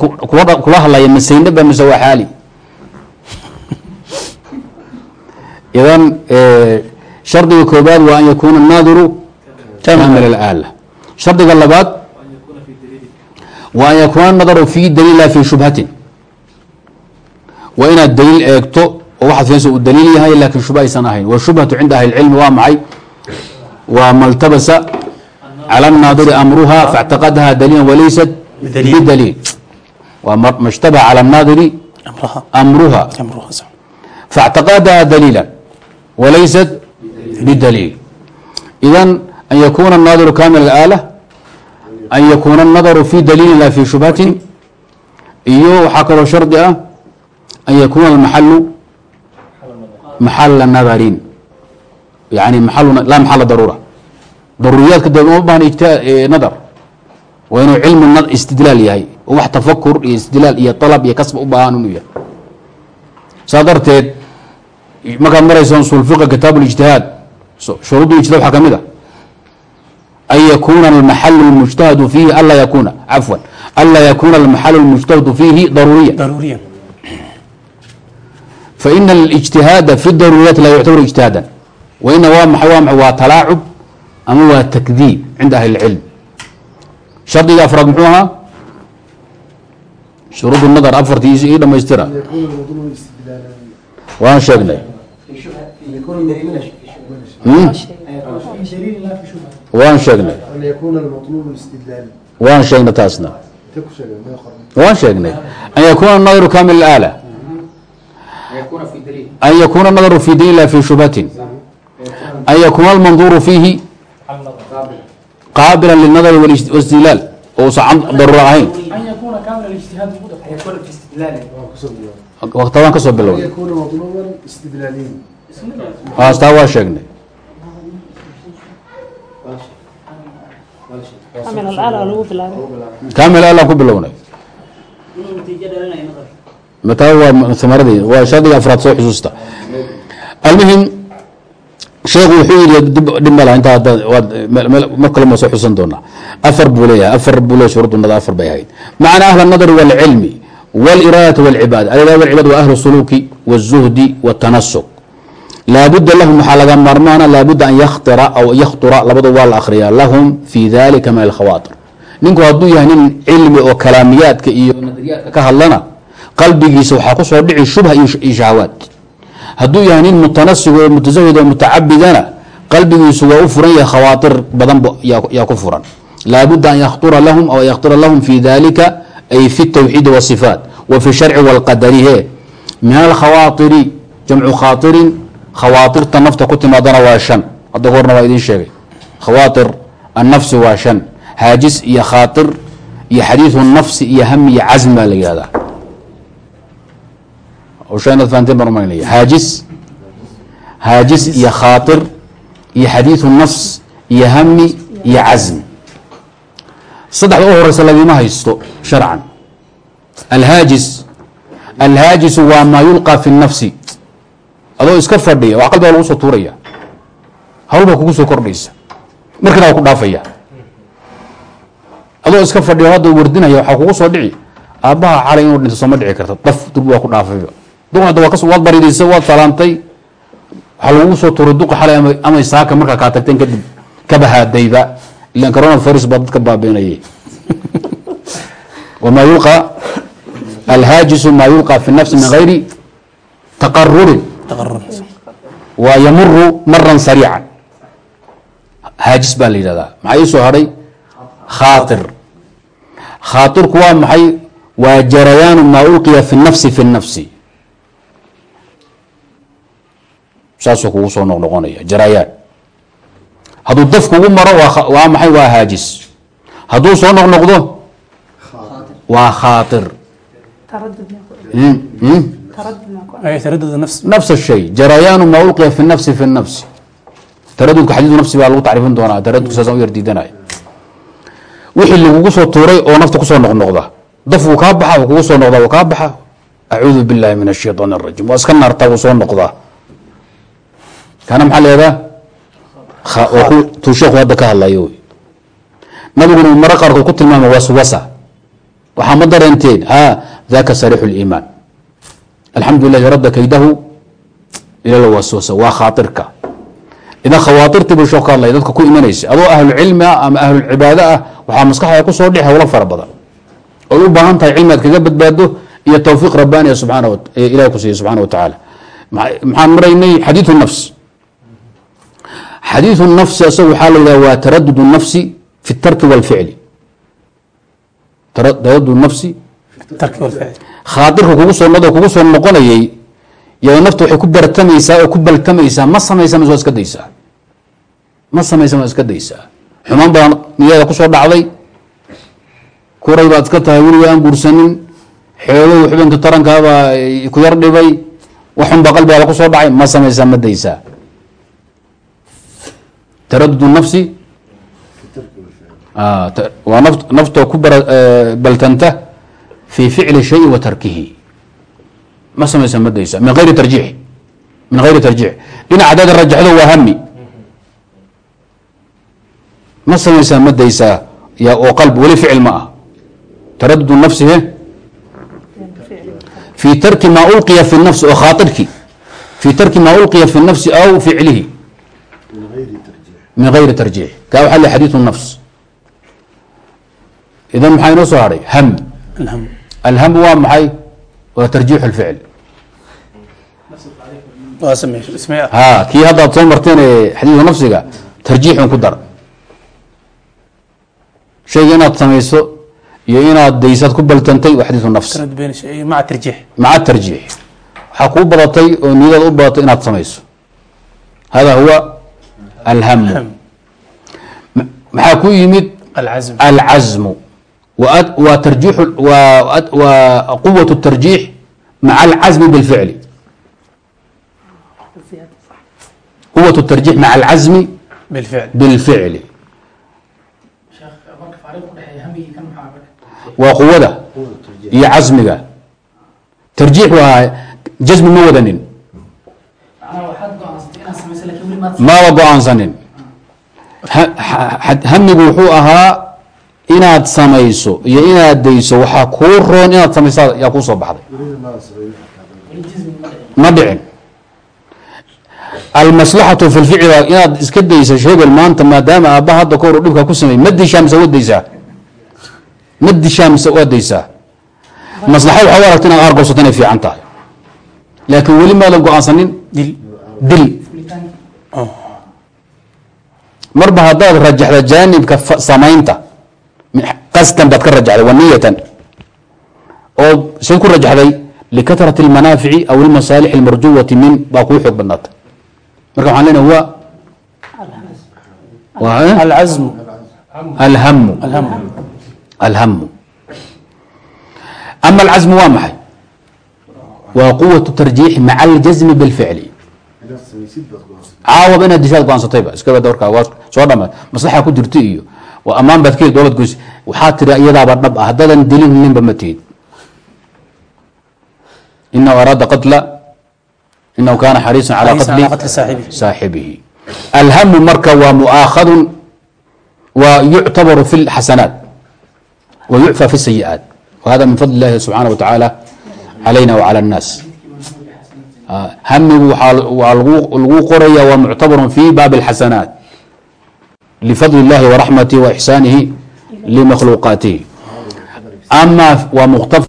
kula hadlaya masaynaba mise waa xaali? Idan shardiga koobaad waa an yakuuna الnaadiru amil al shardiga labaad wa an yakuuna nadaru fi daliila fi shubhatin. Waa inaad daliil eegto oo waxaad filaysa uu daliil yahay laakin shubha aysan ahayn. Washubhatu cinda ahli lcilmi waa maxay? Waa maltabasa cala naadiri amruha faاctaqadaha daliila walaysat bidaliil waa ma cala naadiri amruha. faاctaqadaha daliila walaysat bidaliil idan an yakuna الnaadiru kamil اaala an yakuuna الnadaru fi daliilin la fi shubhatin iyo waxaa kaloo shardi ah an yakuuna almaxalu maxala nadarin yani maalu laa maxala daruura daruuriyaadka de uma baahna ijtihaad nadar waa inuu cilmu na- istidlaal yahay oo wax tafakur iyo istidlaal iyo طalab iyo kasba u baahan inuu yahay saa darteed markaad marayso usul fiqa kitaab اlijtihaad shuruud ijtihaad waxaa ka mid a an yakuna almaxalu اlmujtahadu fiihi anlaa yakuna cafwan anlaa yakuna almaxalu اlmujtahadu fiihi daruuriya ضروريا faina اlijtihaada fi daruuriyaati laa yuctabaru ijtihaadan waina waa maxay waa maxay waa talaacub ama waa takdiib cinda ahli اlcilm shardiga afraad muxuu ahaa shuruud nadar afartiisi ii dhamaystira يكون الموضوع استدلالا waan sheegnay waan sheegnay waan sheegnay taasna. Waan sheegnay an yakuna nadaru kamil aala an yakuna nadaru fi diin ilah fi shubhatin an yakuna almanduru fiihi qaabila lilnadari wاlاstidlaal oo usan daruuro ahayn. Tabaan ka soo bilowna taa waa sheegnay من الآن لو بالله kaamil allaan ku bilownay mataa waa samaradii waa shardiga afraad soo xusuusta almuhim sheekhu wuxuu yidhi dib dhib mala intaa haddaad- waad meel- meel- mar kale ma soo xusan doonaa afar buu leeyahay afar buu leeyahay shuruudunada afar bay ahayd macna ahla الnadri wاlcilmi wاliraadati wاlcibaada aliraada wاlcibaada wa ahlu الsuluki wالzuhdi wالtanasuk laabuda lahum waxaa laga maarmaana laabuda an yakhtira aw yakhtura labadu waa la akhriyaa lahum fi dalika min alkhawaatir ninku hadduu yahay nin cilmi oo kalaamiyaadka iyo nadariyaadka ka hadlana qalbigiisa waxaa ku soo dhici shubha iyo shahawaad hadduu yahay nin mutanasig oo mutasahid oo mutacabidana qalbigiisu waa u furan yahay khawaatir badan yaa ku furan laabuda an yakhtura lahum aw yakhtira lahum fi dalika ay fi tawxiidi wasifaat wa fi sharci walqadarihe min alkhawaatiri jamcu khaatirin khawaatirta nafta ku timaadana waa shan hadda horna waa idiin sheegay khawaatir annafsi waa shan haajis iyo khaatir iyo xadiidu nafsi iyo ham iyo casm baa la yihahdaa inaad fahanteen baan umaynaya haajis haajis iyo khaatir iyo xadiidu nafs iyo hami iyo casm saddexda u horeysa lagima haysto sharcan alhaajis alhaajisu waa maa yulqى fi الnafsi adoo iska fadhiya wax qalbigaa lagu soo tuuraya. Hawl baa kugu soo kordhaysa. Markiina waa ku dhaafaya. Adoo iska fadhiya hadda wardinaya waxaa kugu soo dhici. Aabbaha xalay inuu dhinto sooma dhici karta daf durb waa ku dhaafaya. Duqna waad bariidaysay waad salaantay waxaa lagugu soo tuuray duqa xalay amay saaka markaa kaa tagteen kadib. Kabahaadayba ilan corona virus baa dadka baabiinayay wamaa yulqa alhaajisu maa yulqa fi nafsi min gayri taqarurin waa ymuru maran sariica haajis baa la yidhahdaa maxaa ii soo hadhay khaair khaairku waa maxay waa jarayaanu maa ulqiya fi nafsi fi nafsi saasuu kugu soo noqnoqonaya jarayaan hadduu daf kugu maro waa maxay waa haajis hadduu soo noqnoqdo waa khaair nafs shay jarayaan maa ulqiya fi nafsi fi nafsi taradudka xadiidu nafsi baa lagu tacriifin doonaa taradudka saasaan u yar diidanaya wixii lagugu soo tuuray oo nafta ku soo noqnoqda daf wuu kaa baxa kugu soo noqdaa wuu kaa baxa acuudu billahi min ashayaan arajiim waa iska naartaa wuu soo noqdaa kaana maxaa leedaa tuu sheekhu hadda ka hadlayo wy nabiguna uu mara qaarkood ku tilmaama waswasa waxaa ma dareenteen ha daka sariixu liimaan alamdu lilahi rada kaydahu. Ilala waasoosa waa khaairka idan khawaairtiibu shoka hadlay dadka ku imanaysa. Adoo ahlucilmia ah ama ahlucibaado ah waxaa maskaxda ku soo dhix howlo fara badan. Ood u baahan tahay cilmiaad kaga badbaado iyo towfiiq rabbaania subaan ilahi ku siiya subxana wa tacaala maxaan maraynay xadiiu nafs. Xadiiu nafsi asagu waxaa la yidhaha waa taradud nafsi fi tarki walficli taradud nafsi tarki walficli khaadirka kugu soo noqdo kugu soo noqonayay iyadoo nafta waxay ku bartamaysaa oo ku baltamaysaa ma samaysa mise waa iska daysaa. Ma samaysa waa iska daysaa. Xumaan baa niyada ku soo dhacday. Kuray baad iska tahay weliga aan guursanin. Xeelow xubinka tarankaabaa ku yar dhibay. Waxun baa qalbigaada ku soo dhacay. Ma samaysaa ma daysaa. Taradud nafsi. Ah, waa naf- naftoo ku eh, baltanta fi ficli shayi wa tarkihi. Ma samaysan madaysa min ayri tarjii min hayri tarjiix dhinaca dad rajaxdo waa hami ma samaysaa madaysaa ya oo qalb weli ficil ma ah. Taradudu nafsihe fi tarki maa ulqiya fi nafsi oo khaairki fi tarki maa ulqiya fi nafsi aw ficlihi. Min hayri tarjiix ka waxaa le xadiiu nafs. Idan maxaa inoo soo hadhay ham alham waa maxay waa tarjiix lficil ha kii hadda ad soo marteen ee xadiidka nafsiga tarjiixun ku dar shayga inaad samayso iyo inaad daysaad ku baltantay waa xadiidu nafsi maca tarjiix waxaa kuu badatay oo niyadaad u badatay inaad samayso hada huwa alhamu maxaa yimid alcazmu quwaة الtarjiix maca alcazmi biاlficli quwaة الtarjiix maca alcazmi بالفعل biاlficli sheekh marka faariq u dhexeeya hamigii kan maxaa marka waa quwada iyo casmiga tarjiix waa jasmi ma wadanin macnaha waxaad go-aansatay inaad samaysa laakiin weli maad maaba go-aansanin Ha- ha- hamigu wuxuu ahaa inaad samayso iyo inaad dayso waxaa kuu roon inaad samaysa yaa kuu soo baxday. Ma dhicin. Ma dhicin almaslaxatu fi lficli waa inaad iska daysa sheegel maanta maadaama aabba hadda ka hor dhibkaa ku sameey ma dishaa mise waad daysaa? Ma dishaa mise waad daysaa? Maslaxa waxaa u aragta inaad aargoosato inay fiican tahay. Laakiin weli maadan go'aansanin دل dil. Fulitaanka marba haddaad rajaxda jaanibka samaynta qasdan baad ka rajaxday wa niyatan oo say ku rajaxday likatrati اlmanaafici aw ilmasaalix اlmarjuwati min baa kuu xoog badnaatay marka waxaan leenahay waa waa eh? العزم alhamu الهم alhamu ama alcasmu waa maxay waa quwaة tarjiixi maca aljasmi biاlficli caawaba inaad dishaad go-aansatayba iska bada warkaa waa soo dhama maslaxa ku jirta iyo waa ammaan baad ka heli dowlad goys waxaa tiri iyadaaba dhab ah haddaadan dilin ninba ma tihid inahu araada qatla inahu kaana xariisan calى حريص qatli على قتل صاحبه saaxibihi alhamu marka waa muaakhadun wa yuctabaru fi اlxasanaat wa yucfى fi الsayi'aat wahada min fadl اllahi subxaanaه wa tacaala calayna wacalى الnaas hamigu waxaa waa lagu lagu qoraya waa muctabarun fi baabi اlxasanaat lifadl اllahi waraxmatihi wa ixsaanihi limakhluuqaatihi ama waa muktaf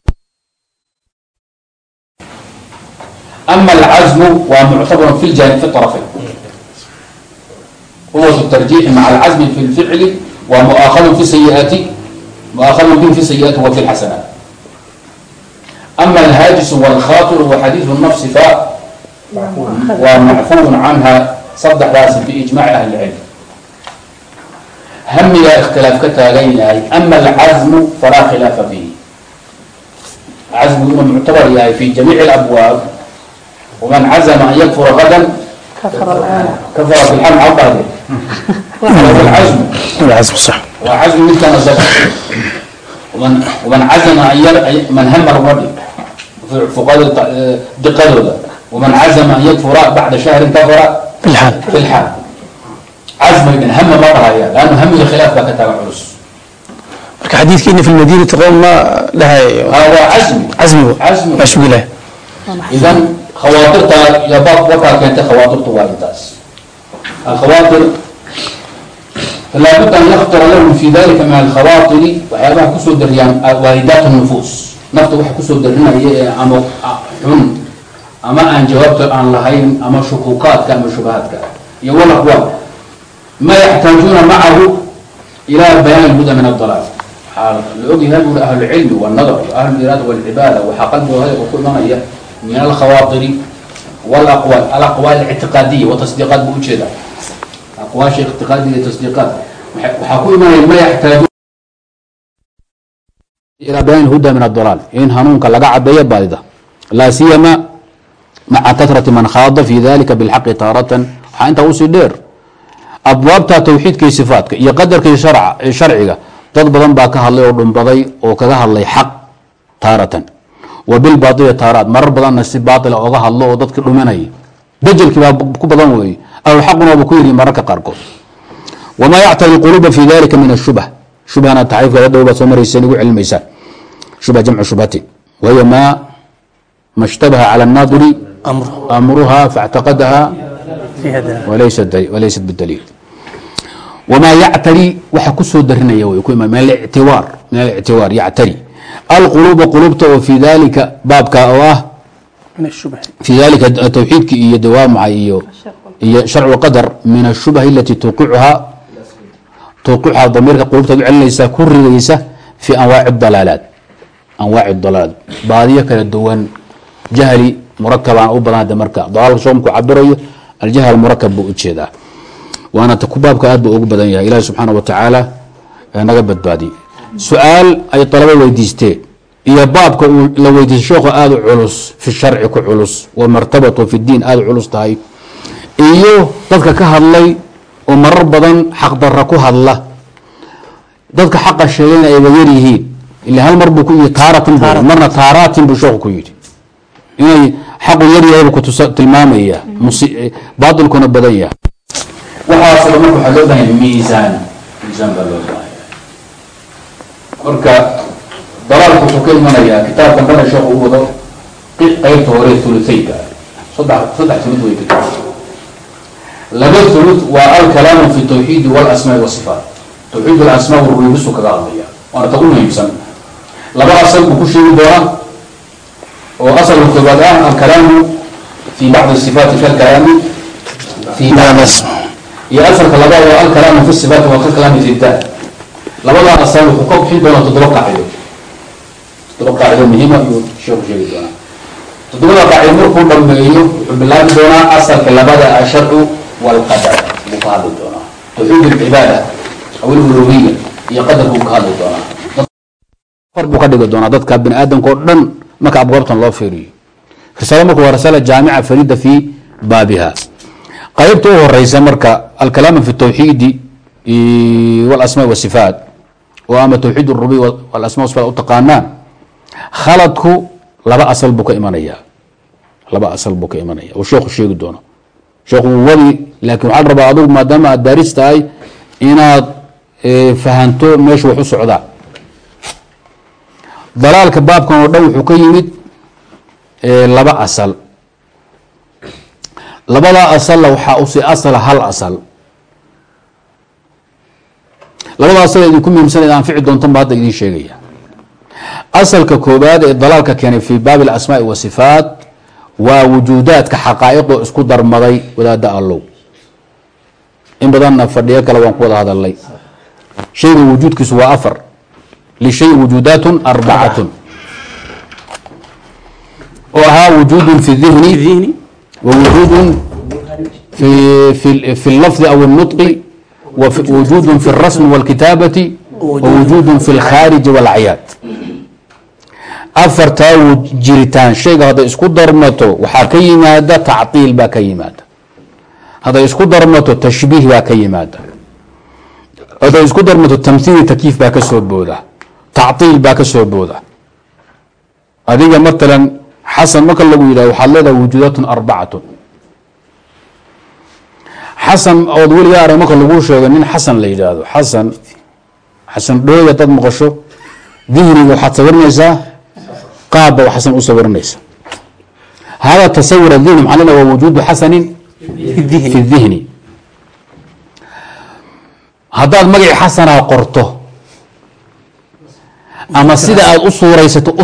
ama alcazmu waa muctabarun fi ljan fi طرفين قوة الترجيح مع العزم في الفعل ومؤاخذ في السيئات مؤاخذ به في السيئات وفي الحسنات أما الهاجس والخاطر وحديث النفس ف ومعفو عنها صدح راس في إجماع أهل العلم هم hamigaa ikhtilaaf ka taagan yahay ama alcazmu falaa khilaafa fiihi casmigu inuu muctabar yahay fi jamiici alabwaab waman cazama an yakfura qadan kafara bilxarm caqade waa casmi midkaan asaga man waman cazama man hama lmadi fuqada eh, diqadooda. Waman cazama an yakfura bacda shahrin kafara fi lxaal camigan hame ma dhahaya laannu hamiga khilaaf baa ka taagan culus marka xadiidka ina fi lmadinati qowm ma dhahayayo waa cami camigu maasug ilaah idan khawaatirtaa iyo baab warkaa keentay khawaatirtu waa intaas alkhawaatir falaa budda an yaktara lahum fi dalika min alkhawaatiri waxyaabaha ku soo dariyaan waahidaat nufuus nafta waxa ku soo darinaya ee ama xun ama aan jawaabta aan lahayn ama shukuukaadka ama shubahaadka iyo walaqwa ma yaxtaajuuna macahu ilaa bayaan huda min adalaal waxaa la ogyahay buuri ahlulcilmi wاnadr ahluliraada wاlcibaada waxaa qalbigooda ku imanaya min alkhawaairi wlaqwaal alaqwaal ictiqaadiya watasdiiqaad buu ujeeda aqwaasha ictiqaadiga tasdiiqaad. Waxaa ku imanaya ma yaxtaaju ilaa bayaan huda min adalaal in hanuunka laga cabeeyo baadida laa siyama maca katrati man khaada fi dalika bilxaqi taaratan. Waxaa intaa u sii dheer abwaabta towxiidka iyo sifaatka iyo qadarka iyo sharciga dad badan baa ka hadlay oo dhumbaday oo kaga hadlay xaq taaratan. Wa bilbaaili taaraat marar badanna si baaila ah oga hadlo oo dadki dhuminaya bejelkii ku badan weeye. Alxaqunooba ku yiri mararka qaarkood. Wamaa yactari quluuba fi dalika min ashubh shubhana taxriifka dhowba soo maraysa igu cilmaysaa shubha jamcu shubhati wahiya ma ma cala annaadiri amruha faاctaqadaha walaysat bidaliil wamaa yactari waxa ku soo darinaya ku imaan min alictiwaar min alictiwaar yactari alquluuba quluubta oo fi dalika baabka oo ah min ashubh fi dalika tawxiidki iyo dawaamaca iyo sharcu qadar min ashubhi alati tuqicuha tuqicuha damiirka quluubtaad u celinaysa ku ridaysa fi anwaaci dalaalaat anwaaci dalaalaat baadiyo kala duwan jahli murakabaan u badan hada marka dalaalka soomku cabirayo aljahl murakab buu u jeedaa waana baabka aad buu ugu badan yahay. Ilahi subxaana wa tacaala naga badbaadiye su'aal ay dalabo weydiisteen iyo baabka uu la weydiistay sheekhu aada u culus fi sharci ku culus wa martabatu fi diin aada u culus tahay iyo dadka ka hadlay oo marar badan xaqdarra ku hadla. Dadka xaqa sheegayna ayba yar yihiin. Ila hal mar buu ku yidhi taaratan bu marna taaraatin buu sheekhu ku yidhi. Inay xaqu yar yahay buu kutusa tilmaamaya baatilkuna badan yahay. Waxaasoo marka waxaa loo baahan miisaan miisaan baa loo baahaya marka dalaalku wuxuu ka imanayaa kitaabkan dana sheekhu u wado qeybta hore thuluthayka saddex saddex thuluth way kitaabka laba thuluth waa alkalaamu fi tawxiidi walasmaai wasifaat tawxiid alasmaa warububisu kaga hadlaya waana ta u muhiimsan. Laba asal buu ku sheegi doonaa asalka koobaad ah alkalaamu fi bacdi sifaati kalkalaami fi iyo asalka labaad oo alkalaamu fi sifaati waa kalkalaami fi daat labadaa asal wuxuu ka bixin doonaa toddoba qaacido. Toddoba qaacido muhiima ayuu sheeku sheegi doonaa. Toddobada qaacido markuu dhameeyo wuxuu bilaabi doonaa asalka labada asharcu walqadar buu ka hadli doonaa. Tawxiid alcibaada aw aluluhiya iyo qadarka buu ka hadli doonaa. Far buu ka dhigi doonaa dadka bini aadamka oo dhan marka abwaabtan loo fiiriyo. Risaalo marka waa risaala jaamica farida fi baabiha. Qaybta u horeysa marka alkalaamu fi tawxiidi walasmaa wasifaat oo ama tawxiid rubiy walasma wasifaat u khaladku laba asal buu ka imanaya. Laba asal buu ka imanaya. Oo sheekhu sheegi doono. Sheekhu wadi laakiin waxaa la rabaa adugu maadaama aad daaris inaad fahanto meesha wax u socdaa dalaalka baabkan oo dhan wuxuu ka yimid laba asal. Labada asalna waxaa usi asala hal asal. Labada asal idinku muhiimsan id anfici doontan ba hadda idiin sheegaya. Asalka koobaad ee dalaalka keenay fi baabi alasmaai wasifaat waa wujuudaadka xaqaa'iqoo isku darmaday wadaada allow. In badanna fadhiyo kale waan ku wada hadalnay shayga wujuudkiisu waa afar lishay wujuudaatun arbacatun oo ahaa wujuudun fi dihni wa wujuudun fi lafdi aw الnطqi wujuudun fi اlrasmi wاlkitaabati wa wujuudun fi اlkhaariji wاlacyaad afartaa jiritaan shayga hadday isku darmato waxaa ka yimaada tacطiil baa ka yimaada hadday isku darmato tashbiih baa ka yimaada hadday isku darmato tamhiili takiif baa ka soo booda tacطiil baa ka soo booda. Adiga matalan xasan marka lagu yidhah waxaad leedahay wujuudaatun arbacatun. Xasan ood weligaa arag marka lagu sheego nin xasan la yidhaahdo. Xasan xasan dhooy hadaad maqasho. Dihniga waxaad sawirinaysaa qaabba xasan u sawirinaysa hada tasawur adihni maxaa lena waa wujuudu xasanin fi dihni haddaad magacii xasanaa qorto ama sida aad u suuraysato u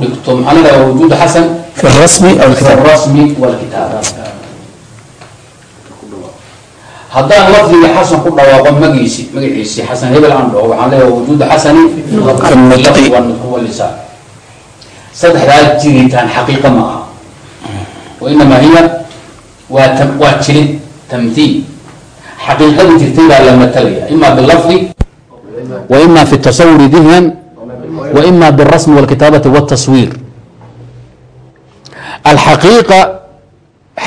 dhigto macnaha wujuud xasan. Fi haddaan lafdiga xasan ku dhawaaqo magiisi magaciisi xasan hebel aan dhaho waxaan leeyahay wujuud xasani huwa saddexdaa jiritaan xaqiiqa ma aha. Wainamaa hiya waa waa jirin tamthiil. Xaqiiqada jirtay baa la matalaya imaa bilafdi wa ima fi tasawuri dihnan wa ima bilrasmi walkitaabati waltaswiir alxaqiiqa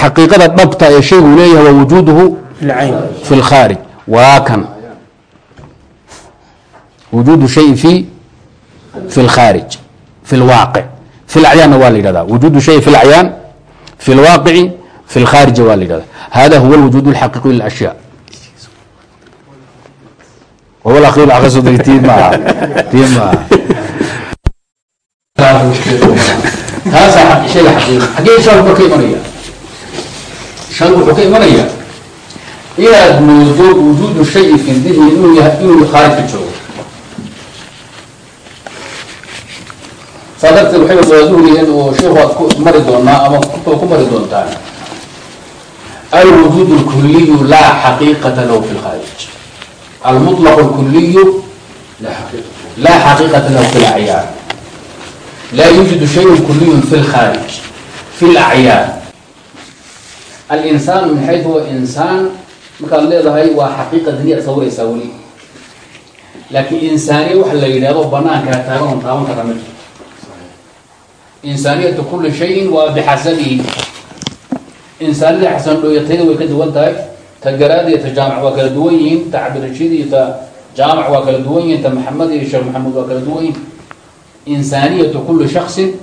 xaqiiqada dhabta ee shaygu leeyahay waa wujuuduhu العين في الخارج ولكن وجود شيء في في الخارج في الواقع في الأعيان والد هذا وجود شيء في الأعيان في الواقع في الخارج والد هذا هذا هو الوجود الحقيقي wal akhriin akhasu dari tiin maaha tiin maaha taasaa shayga xaqiiqa xaggee shaagu marka imanaya shaagu wuxuu ka imanaya inaad moodo wujuudu shayi fi inuu yahay inuu khaarij ka joogo saa waxay waaduhriin oo sheikhu aad ku mari doonaa ama ku mari doontaan alwujuud alkuliyu laa xaqiiqata lahu fi lkhaarij almuطlaq اlkuliyu laa xaqiiqata lahu fi اlacyaan laa yuujadu shayء kuliy fi اlkhaarij fi اlacyaan الإنسان من حيث هو إنسان markaad leedahay waa xaqiiqa diniya sawiraysaa weli laakiin insaaniya waxa la yidhahdo banaankaa taagan oo taaban kara ma jirto insaaniyatu kulli shayin waa bixasabihi insaaniyada xasan dhooyatayda way ka duwan tahay tagaraad iyo ta jaamac kala duwan yihiin ta ta jaamac waa kala duwan yihiin ta maxamed iyo sheekh maxamuud waa kala duwan yihiin. Insaaniyatu kuli shaksin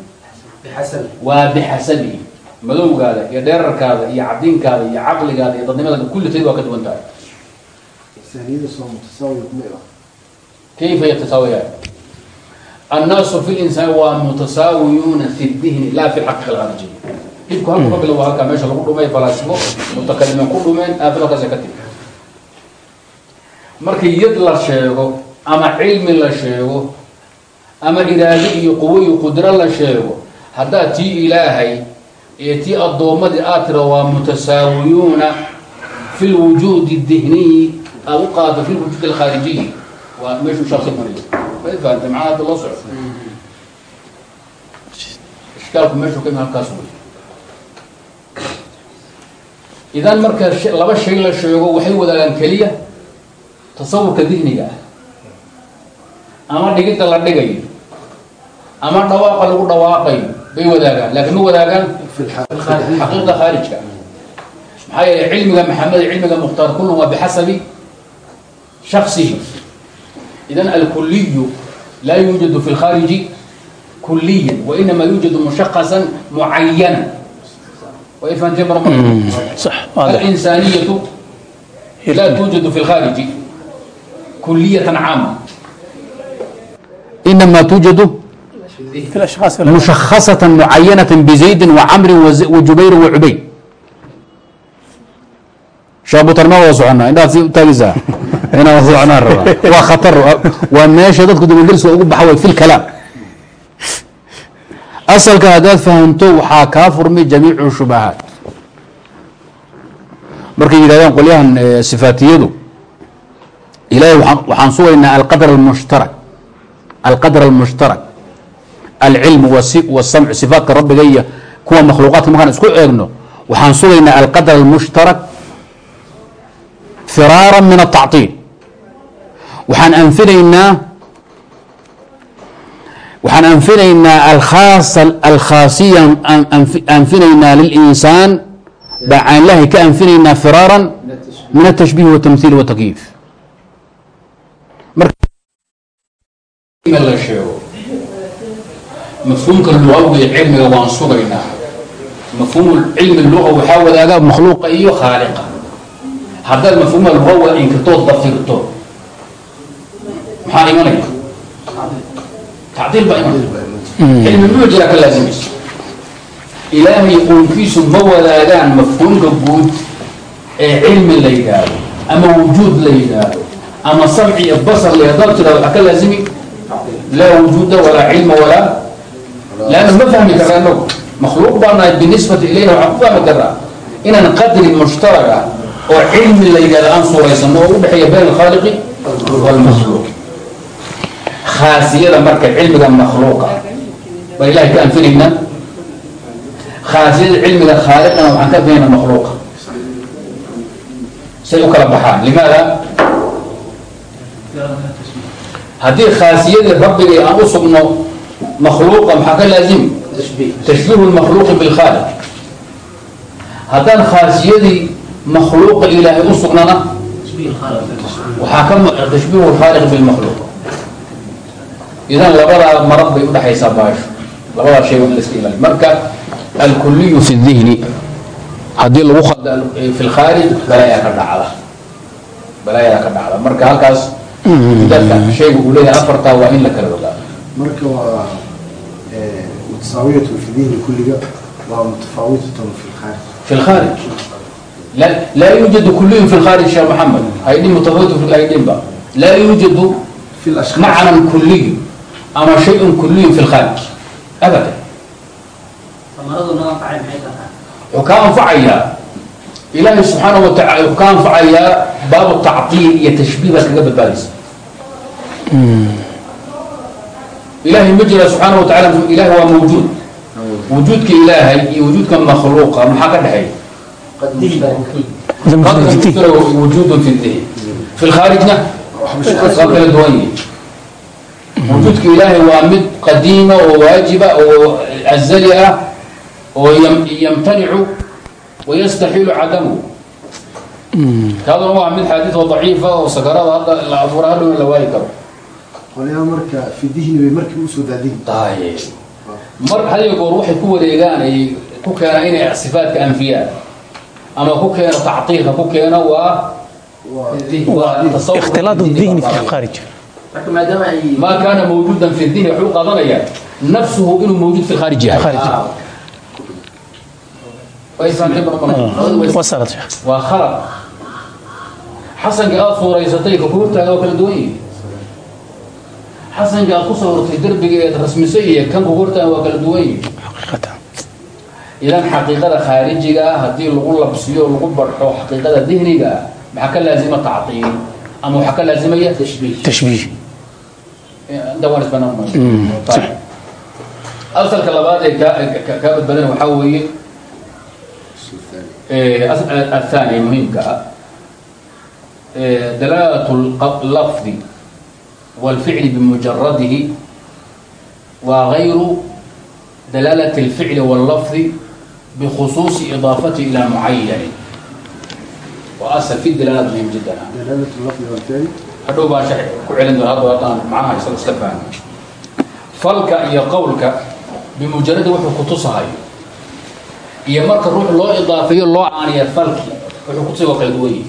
waa bixasabihi madowgaada iyo dheerarkaada iyo cadinkaada iyo caqligaada iyo dadnimadaada kulliteed waa ka duwan tahay. Kayfa yatasaawayaan annaasu fi linsaan waa mutasaawiyuuna fi dihni laa fi xaqiiqa alkhaarijiya dhibku halku ka bilow halkaa meesha lagu dhumay falaasifo mutakalimiin ku dhumeen aafilakaasa ka timi markii yad la sheego ama cilmi la sheego ama iraado iyo quwo iyo qudro la sheego haddaad tii ilaahay ee tii addoommadii aad tira waa mutasaawiyuuna fi lwujuudi dihniyi aad u qaado fi lwujuudi alkhaarijiyi. Waa meeshuu shaksi mariyo way fahamtay macnaha hadda loo socdo? Ishkaalku meeshuu ka imi halkaas wey idan marka laba shay la sheego waxay wadaagaan keliya tasawurka dihniga ah. Ama dhigidda la dhigayo ama dhawaaqa lagu dhawaaqayo bay wadaagaan. Laakiin ma wadaagaan xaqiiqda khaarijka maxaa yeele cilmiga maxamed iyo cilmiga mukhtaar kullun waa bixasabi shaksihi idan alkuliyu laa yuujadu fi lkhaariji kuliyan wainama yuujadu mushaqasan mucayana الإنسانية لا توجد في الخارج كلية عامة إنما توجد في الاشخاص ولا مشخصة معينة بزيد وعمر وز- وجبير وعبيد شابو ترما وصعنا إنها في تاجزة هنا وصعنا الربا وخطر وماشي ضدك دم الدرس وأقول بحول في asalka haddaad fahamto waxaa kaa furmay jamiicu shubahaat. Markay yidhahdaan qolyahan eh, sifaatiyadu ilahay waxaan sugaynaa alqadr almushtarak alqadr almushtarak. Alcilm wasamc sifaatka rabbiga iyo kuwa makhluuqaadka markaan isku eegno. Waxaan sugaynaa alqadr almushtarak firaara min ataciil waxaan anfinaynaa waxaan anfinaynaa alkhaasiya an- anfi- anfinaynaa lilinsaan baan lahi ka anfinaynaa firaaran min atashbiih watamhiil watakyiif marka la sheego mafhuumka lugawi cilmiga waan sugaynaa mafhuum cilmi luga waxaa wadaaga makhluuqa iyo khaaliqa. Haddaad mafhuuma lugawa inkirtood dafirto maxaa imanaya ilaahay qoonkiisu ma wadaagaan mafhuumka guud ee cilmi la yidhaahdo ama wujuud la yidhaahdo ama samci iyo basar la haddaad tidhahdo waxaa ka laazimi laa wujuuda walaa cilma walaa laanna ma fahmi karra inagu makhluuq baa nahay binisbati ilayna waxaan ku fahmi karraa inaan qadri mushtarak ah oo cilmi la yidhahdo aan suuraysano oo u dhexeeya bayn alkhaaliqi waalmakhluuq khaasiyada marka cilmiga makhluuqa. Baa ilahay ka anfinaynaa khaasiyada cilmiga khaaliqana waxaan ka anfinaynaa makhluuqa. Say u kala baxaan. Limaada? Haddii khaasiyadii rabbigay aan u sugno makhluuqa maxaa ka laazimi tashbiihu lmakhluuqi bilkhaaliq haddaan khaasiyadii makhluuqa ilaahay u sugnana waxaa ka tashbiihu lkhaaliq bilmakhluuq idan labadaa marad bay udhexaysaa baasho labadaa shay wa in laska ilaaliyo marka alkuliyu fi dihni haddii lagu khada eh, fi lkhaarij balaayaa ka dhacda. Balaayadaa ka dhacda. Marka halkaas dadka shayga uu leeyahay afartaa waa in la kala ogaado marka waa eh, mutasaawiyatun fi dihni kulliga waa mutafaawitatan fi lkhaarij. Fi lkhaarij. Laa yuujadu kuliyun fi lkhaarij sheekh maxamed haydhin mutafaawitun fi lkhaarij laa yuujadu macnan kuliyu ama shay-un kulliyin fi lkhaaliq abada wuxuu ka anfacayaa ilaahay subxaana wataala wuxuu ka anfacayaa baabu tacqiil iyo tashbiih baad kaga badbaadaysa ilaahay ma jira subxaana watacala ilahay waa mawjuud wujuudka ilaahay iyo wujuudka makhluuqa maxaa ka dhexeeya wujuudun fi dihn fi lkhaalijna wax kala duwan yihi wujuudka ilaahay waa mid qadiima oo waajiba oo azali ah oo yamtanicu wayastaxiilu cadamuhu kaaduna waa mid xaadiid oo daciifa oo sakarada hadda la abuura hadhow la waayi karo mar hadiyo goor waxay ku wareegaan ay ku keenaan inay sifaadka anfiyaan ama ku keeno tactiilka ku keeno waa ikhtilaad maa kaana mawjuudan fi diin wuxuu qaadanayaa nafsuhu inuu mawjuud fi khaarij yahay. Waa khalad xasanka aad fuuraysatay kakuu taaga waa kala duwan yihi xasanka aad ku soo hortay derbiga eed rasmiso iyo kan kugu hortaaga waa kala duwan yihi idan xaqiiqada khaarijiga ah haddii lagu labsiyo o lagu barxo xaqiiqada dihniga ah maxaa ka laazima tacdiil ama waxaa ka laazimaya tashbiih asalka labaad ee kaa ka- kaa badbadan waxaa weeye eh, as- الثاني مهمka ah eh, دلالة الق- اللفظ والفعل بمجرده وغير دلالة الفعل واللفظ بخصوص إضافته إلى معين وأصل في الدلالات مهم جدا dalaalatu lafdi walfعli hadhow baan sharci ku celin doona hadda haddaan macnaha isaga isla fahmay falka iyo qowlka bimujaradi wuxuu ku tusahayo iyo marka ruux loo idaafeeyo loo caaniya falki wuxuu ku tusay waa yihi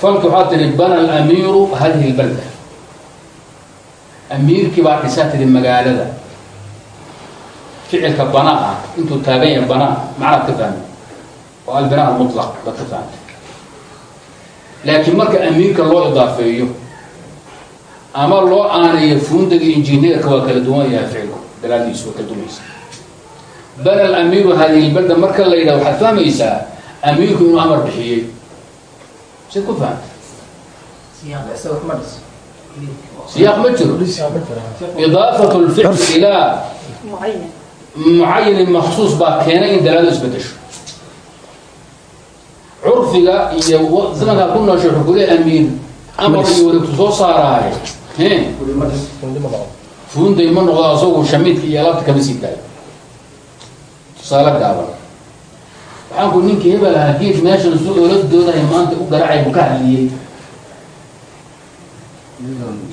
falki waxaa tihi bana alamiiru hadihi lbalda amiirkii baa dhisaa tihi magaalada. Ficilka banaa intuu taagan yahay banaa macnaad ka fahmay oo albinaa almutlaq baad ka laakiin marka amiinka loo idaafeeyo ama loo aanayo fuundaga injineerka waa kala duwan yahay ficilku daraadiisu waa kala duwanaysa. Bal alamiiru haadihilbelda marka la yidhaha waxaad fahmaysaa amiirku inuu amar bixiyey. Siad ku fahamta siyaaq ma jiro. Idaafatu lficl ilaa mucayanin maksuus baa keenay in daraado isbedesho curfiga iyo zamankaa ku nooshay wuxuu kule amiir amar iyo wareegtu soo saaraaye. He? Funday ma noqdo asagu shamiidka iyo alaabta kama sii daayo tusaale gaaban. Waxaan ku ninkii hebel ahaa geed meeshan su ooladoodahay maanta u garaacay buu ka hadliyey.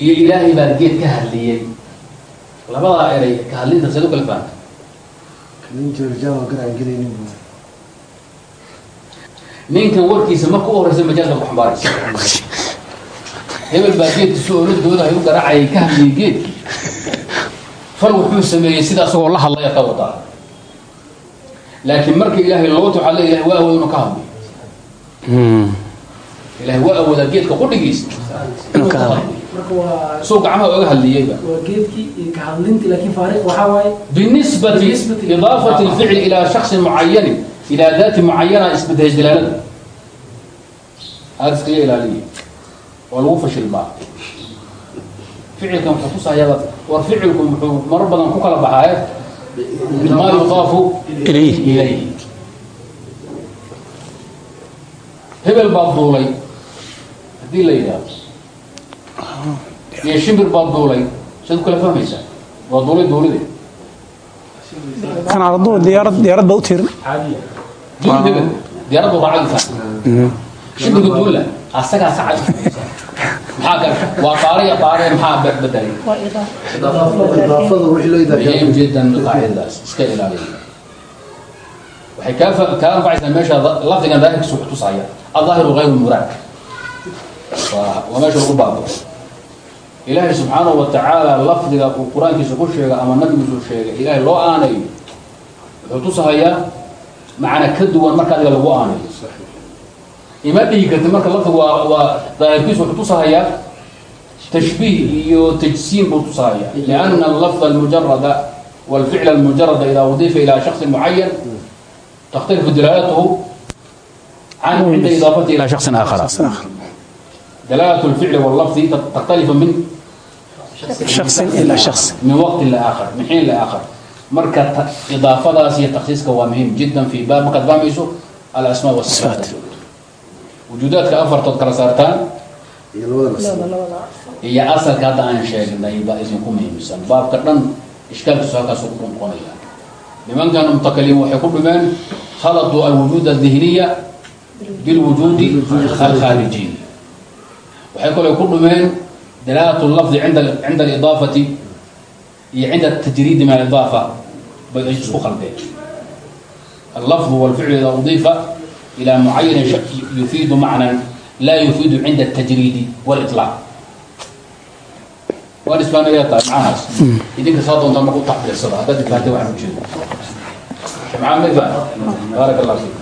Iyo ilaahay baa geed ka hadliyey. Labadaa eray ka hadlinta seed u kala fahamta ninka rijaal waa garaan gelaynin buu ninkan warkiisa marka u horeysa majaalka ku xambaaraysa hebel baa geedkiisu ooladooda ay u garaacayay ka hadlayay geedkii fal wuxuu sameeyey sida asagoo la hadlaya ka wadaa laakiin marka ilaahay loota waxaa le ilahay waa awood inuu ka hadlayo ilahay waa awoodaa geedka qudhigiisa inuu ka suu gacmaha oga hadliyeyba waa geedkii iyo ka hadlintii laakiin ilaa daati mucayana isbedesha dalaalada aada iskaga ilaaliya waa lagu fashilmaa ficilkan wuxuu ku sahayaa war ficilku muxuu marar badan ku kala ilayhi hebel baad duulay haddii la yidhaahdo iyo shimbir baad duulay saad kanaadadu diyaarad ba u tiirin waxay kaa anfacaysaa meesha lafdigan daahirkiisa kutusaya adaahiru hayru muraad. Waa meesha lagu baabo ilaahay subxaanahu wa tacaala lafdiga uu qur'aankiisa ku sheegay ama nabigiisu sheegay ilaahay loo aanayo wuxuu tusahayaa macna ka duwan marka adiga lagu aanayo ima dhigi marka lafdigu waa waa daahirkiisu wuxuu tusahayaa tashbiih iyo tajsiim buu tusahaya lianna alafda almujarada walficla almujarada idaa udifa ilaa shaksi mucayan takhtalifu dilaalatuhu can cinda idaafati ilaa shaksi aakhar. دلالة الفعل واللفظ تختلف من شخص إلى شخص من وقت لآخر من حين لآخر marka ta- idaafadaas iyo taksiiska waa muhiim jiddan fi baab markaad fahmayso alasmaa wasifaat wujuudaadka afartood kala saartaan iyo labada nas labada labada iyo asalka hadda aan sheegnay baa idinku muhiimsan baabka dhan ishkaalkiisu halkaas ku noqonaya nimankan mutakallim waxay ku dhumeen khaladuu alwujuud aldihniya bilwujuudi alkhaarijiy waxay kole ku dhumeen dalaalat lafdi cinda alidaafati iyo cinda tajriidi min alidaafa. Bay isku khaldeen allafdu walficlu idaa udiifa ilaa mucayanin shaki yufiidu macnan laa yufiidu cinda atajriidi walilaaq waadhisbaanaya tahay macahaas hmm. idinka saa doontaa marku tacbirsada haddaad ifahday waxaan ujeedo maaa ma ifahda baarak allah fiik.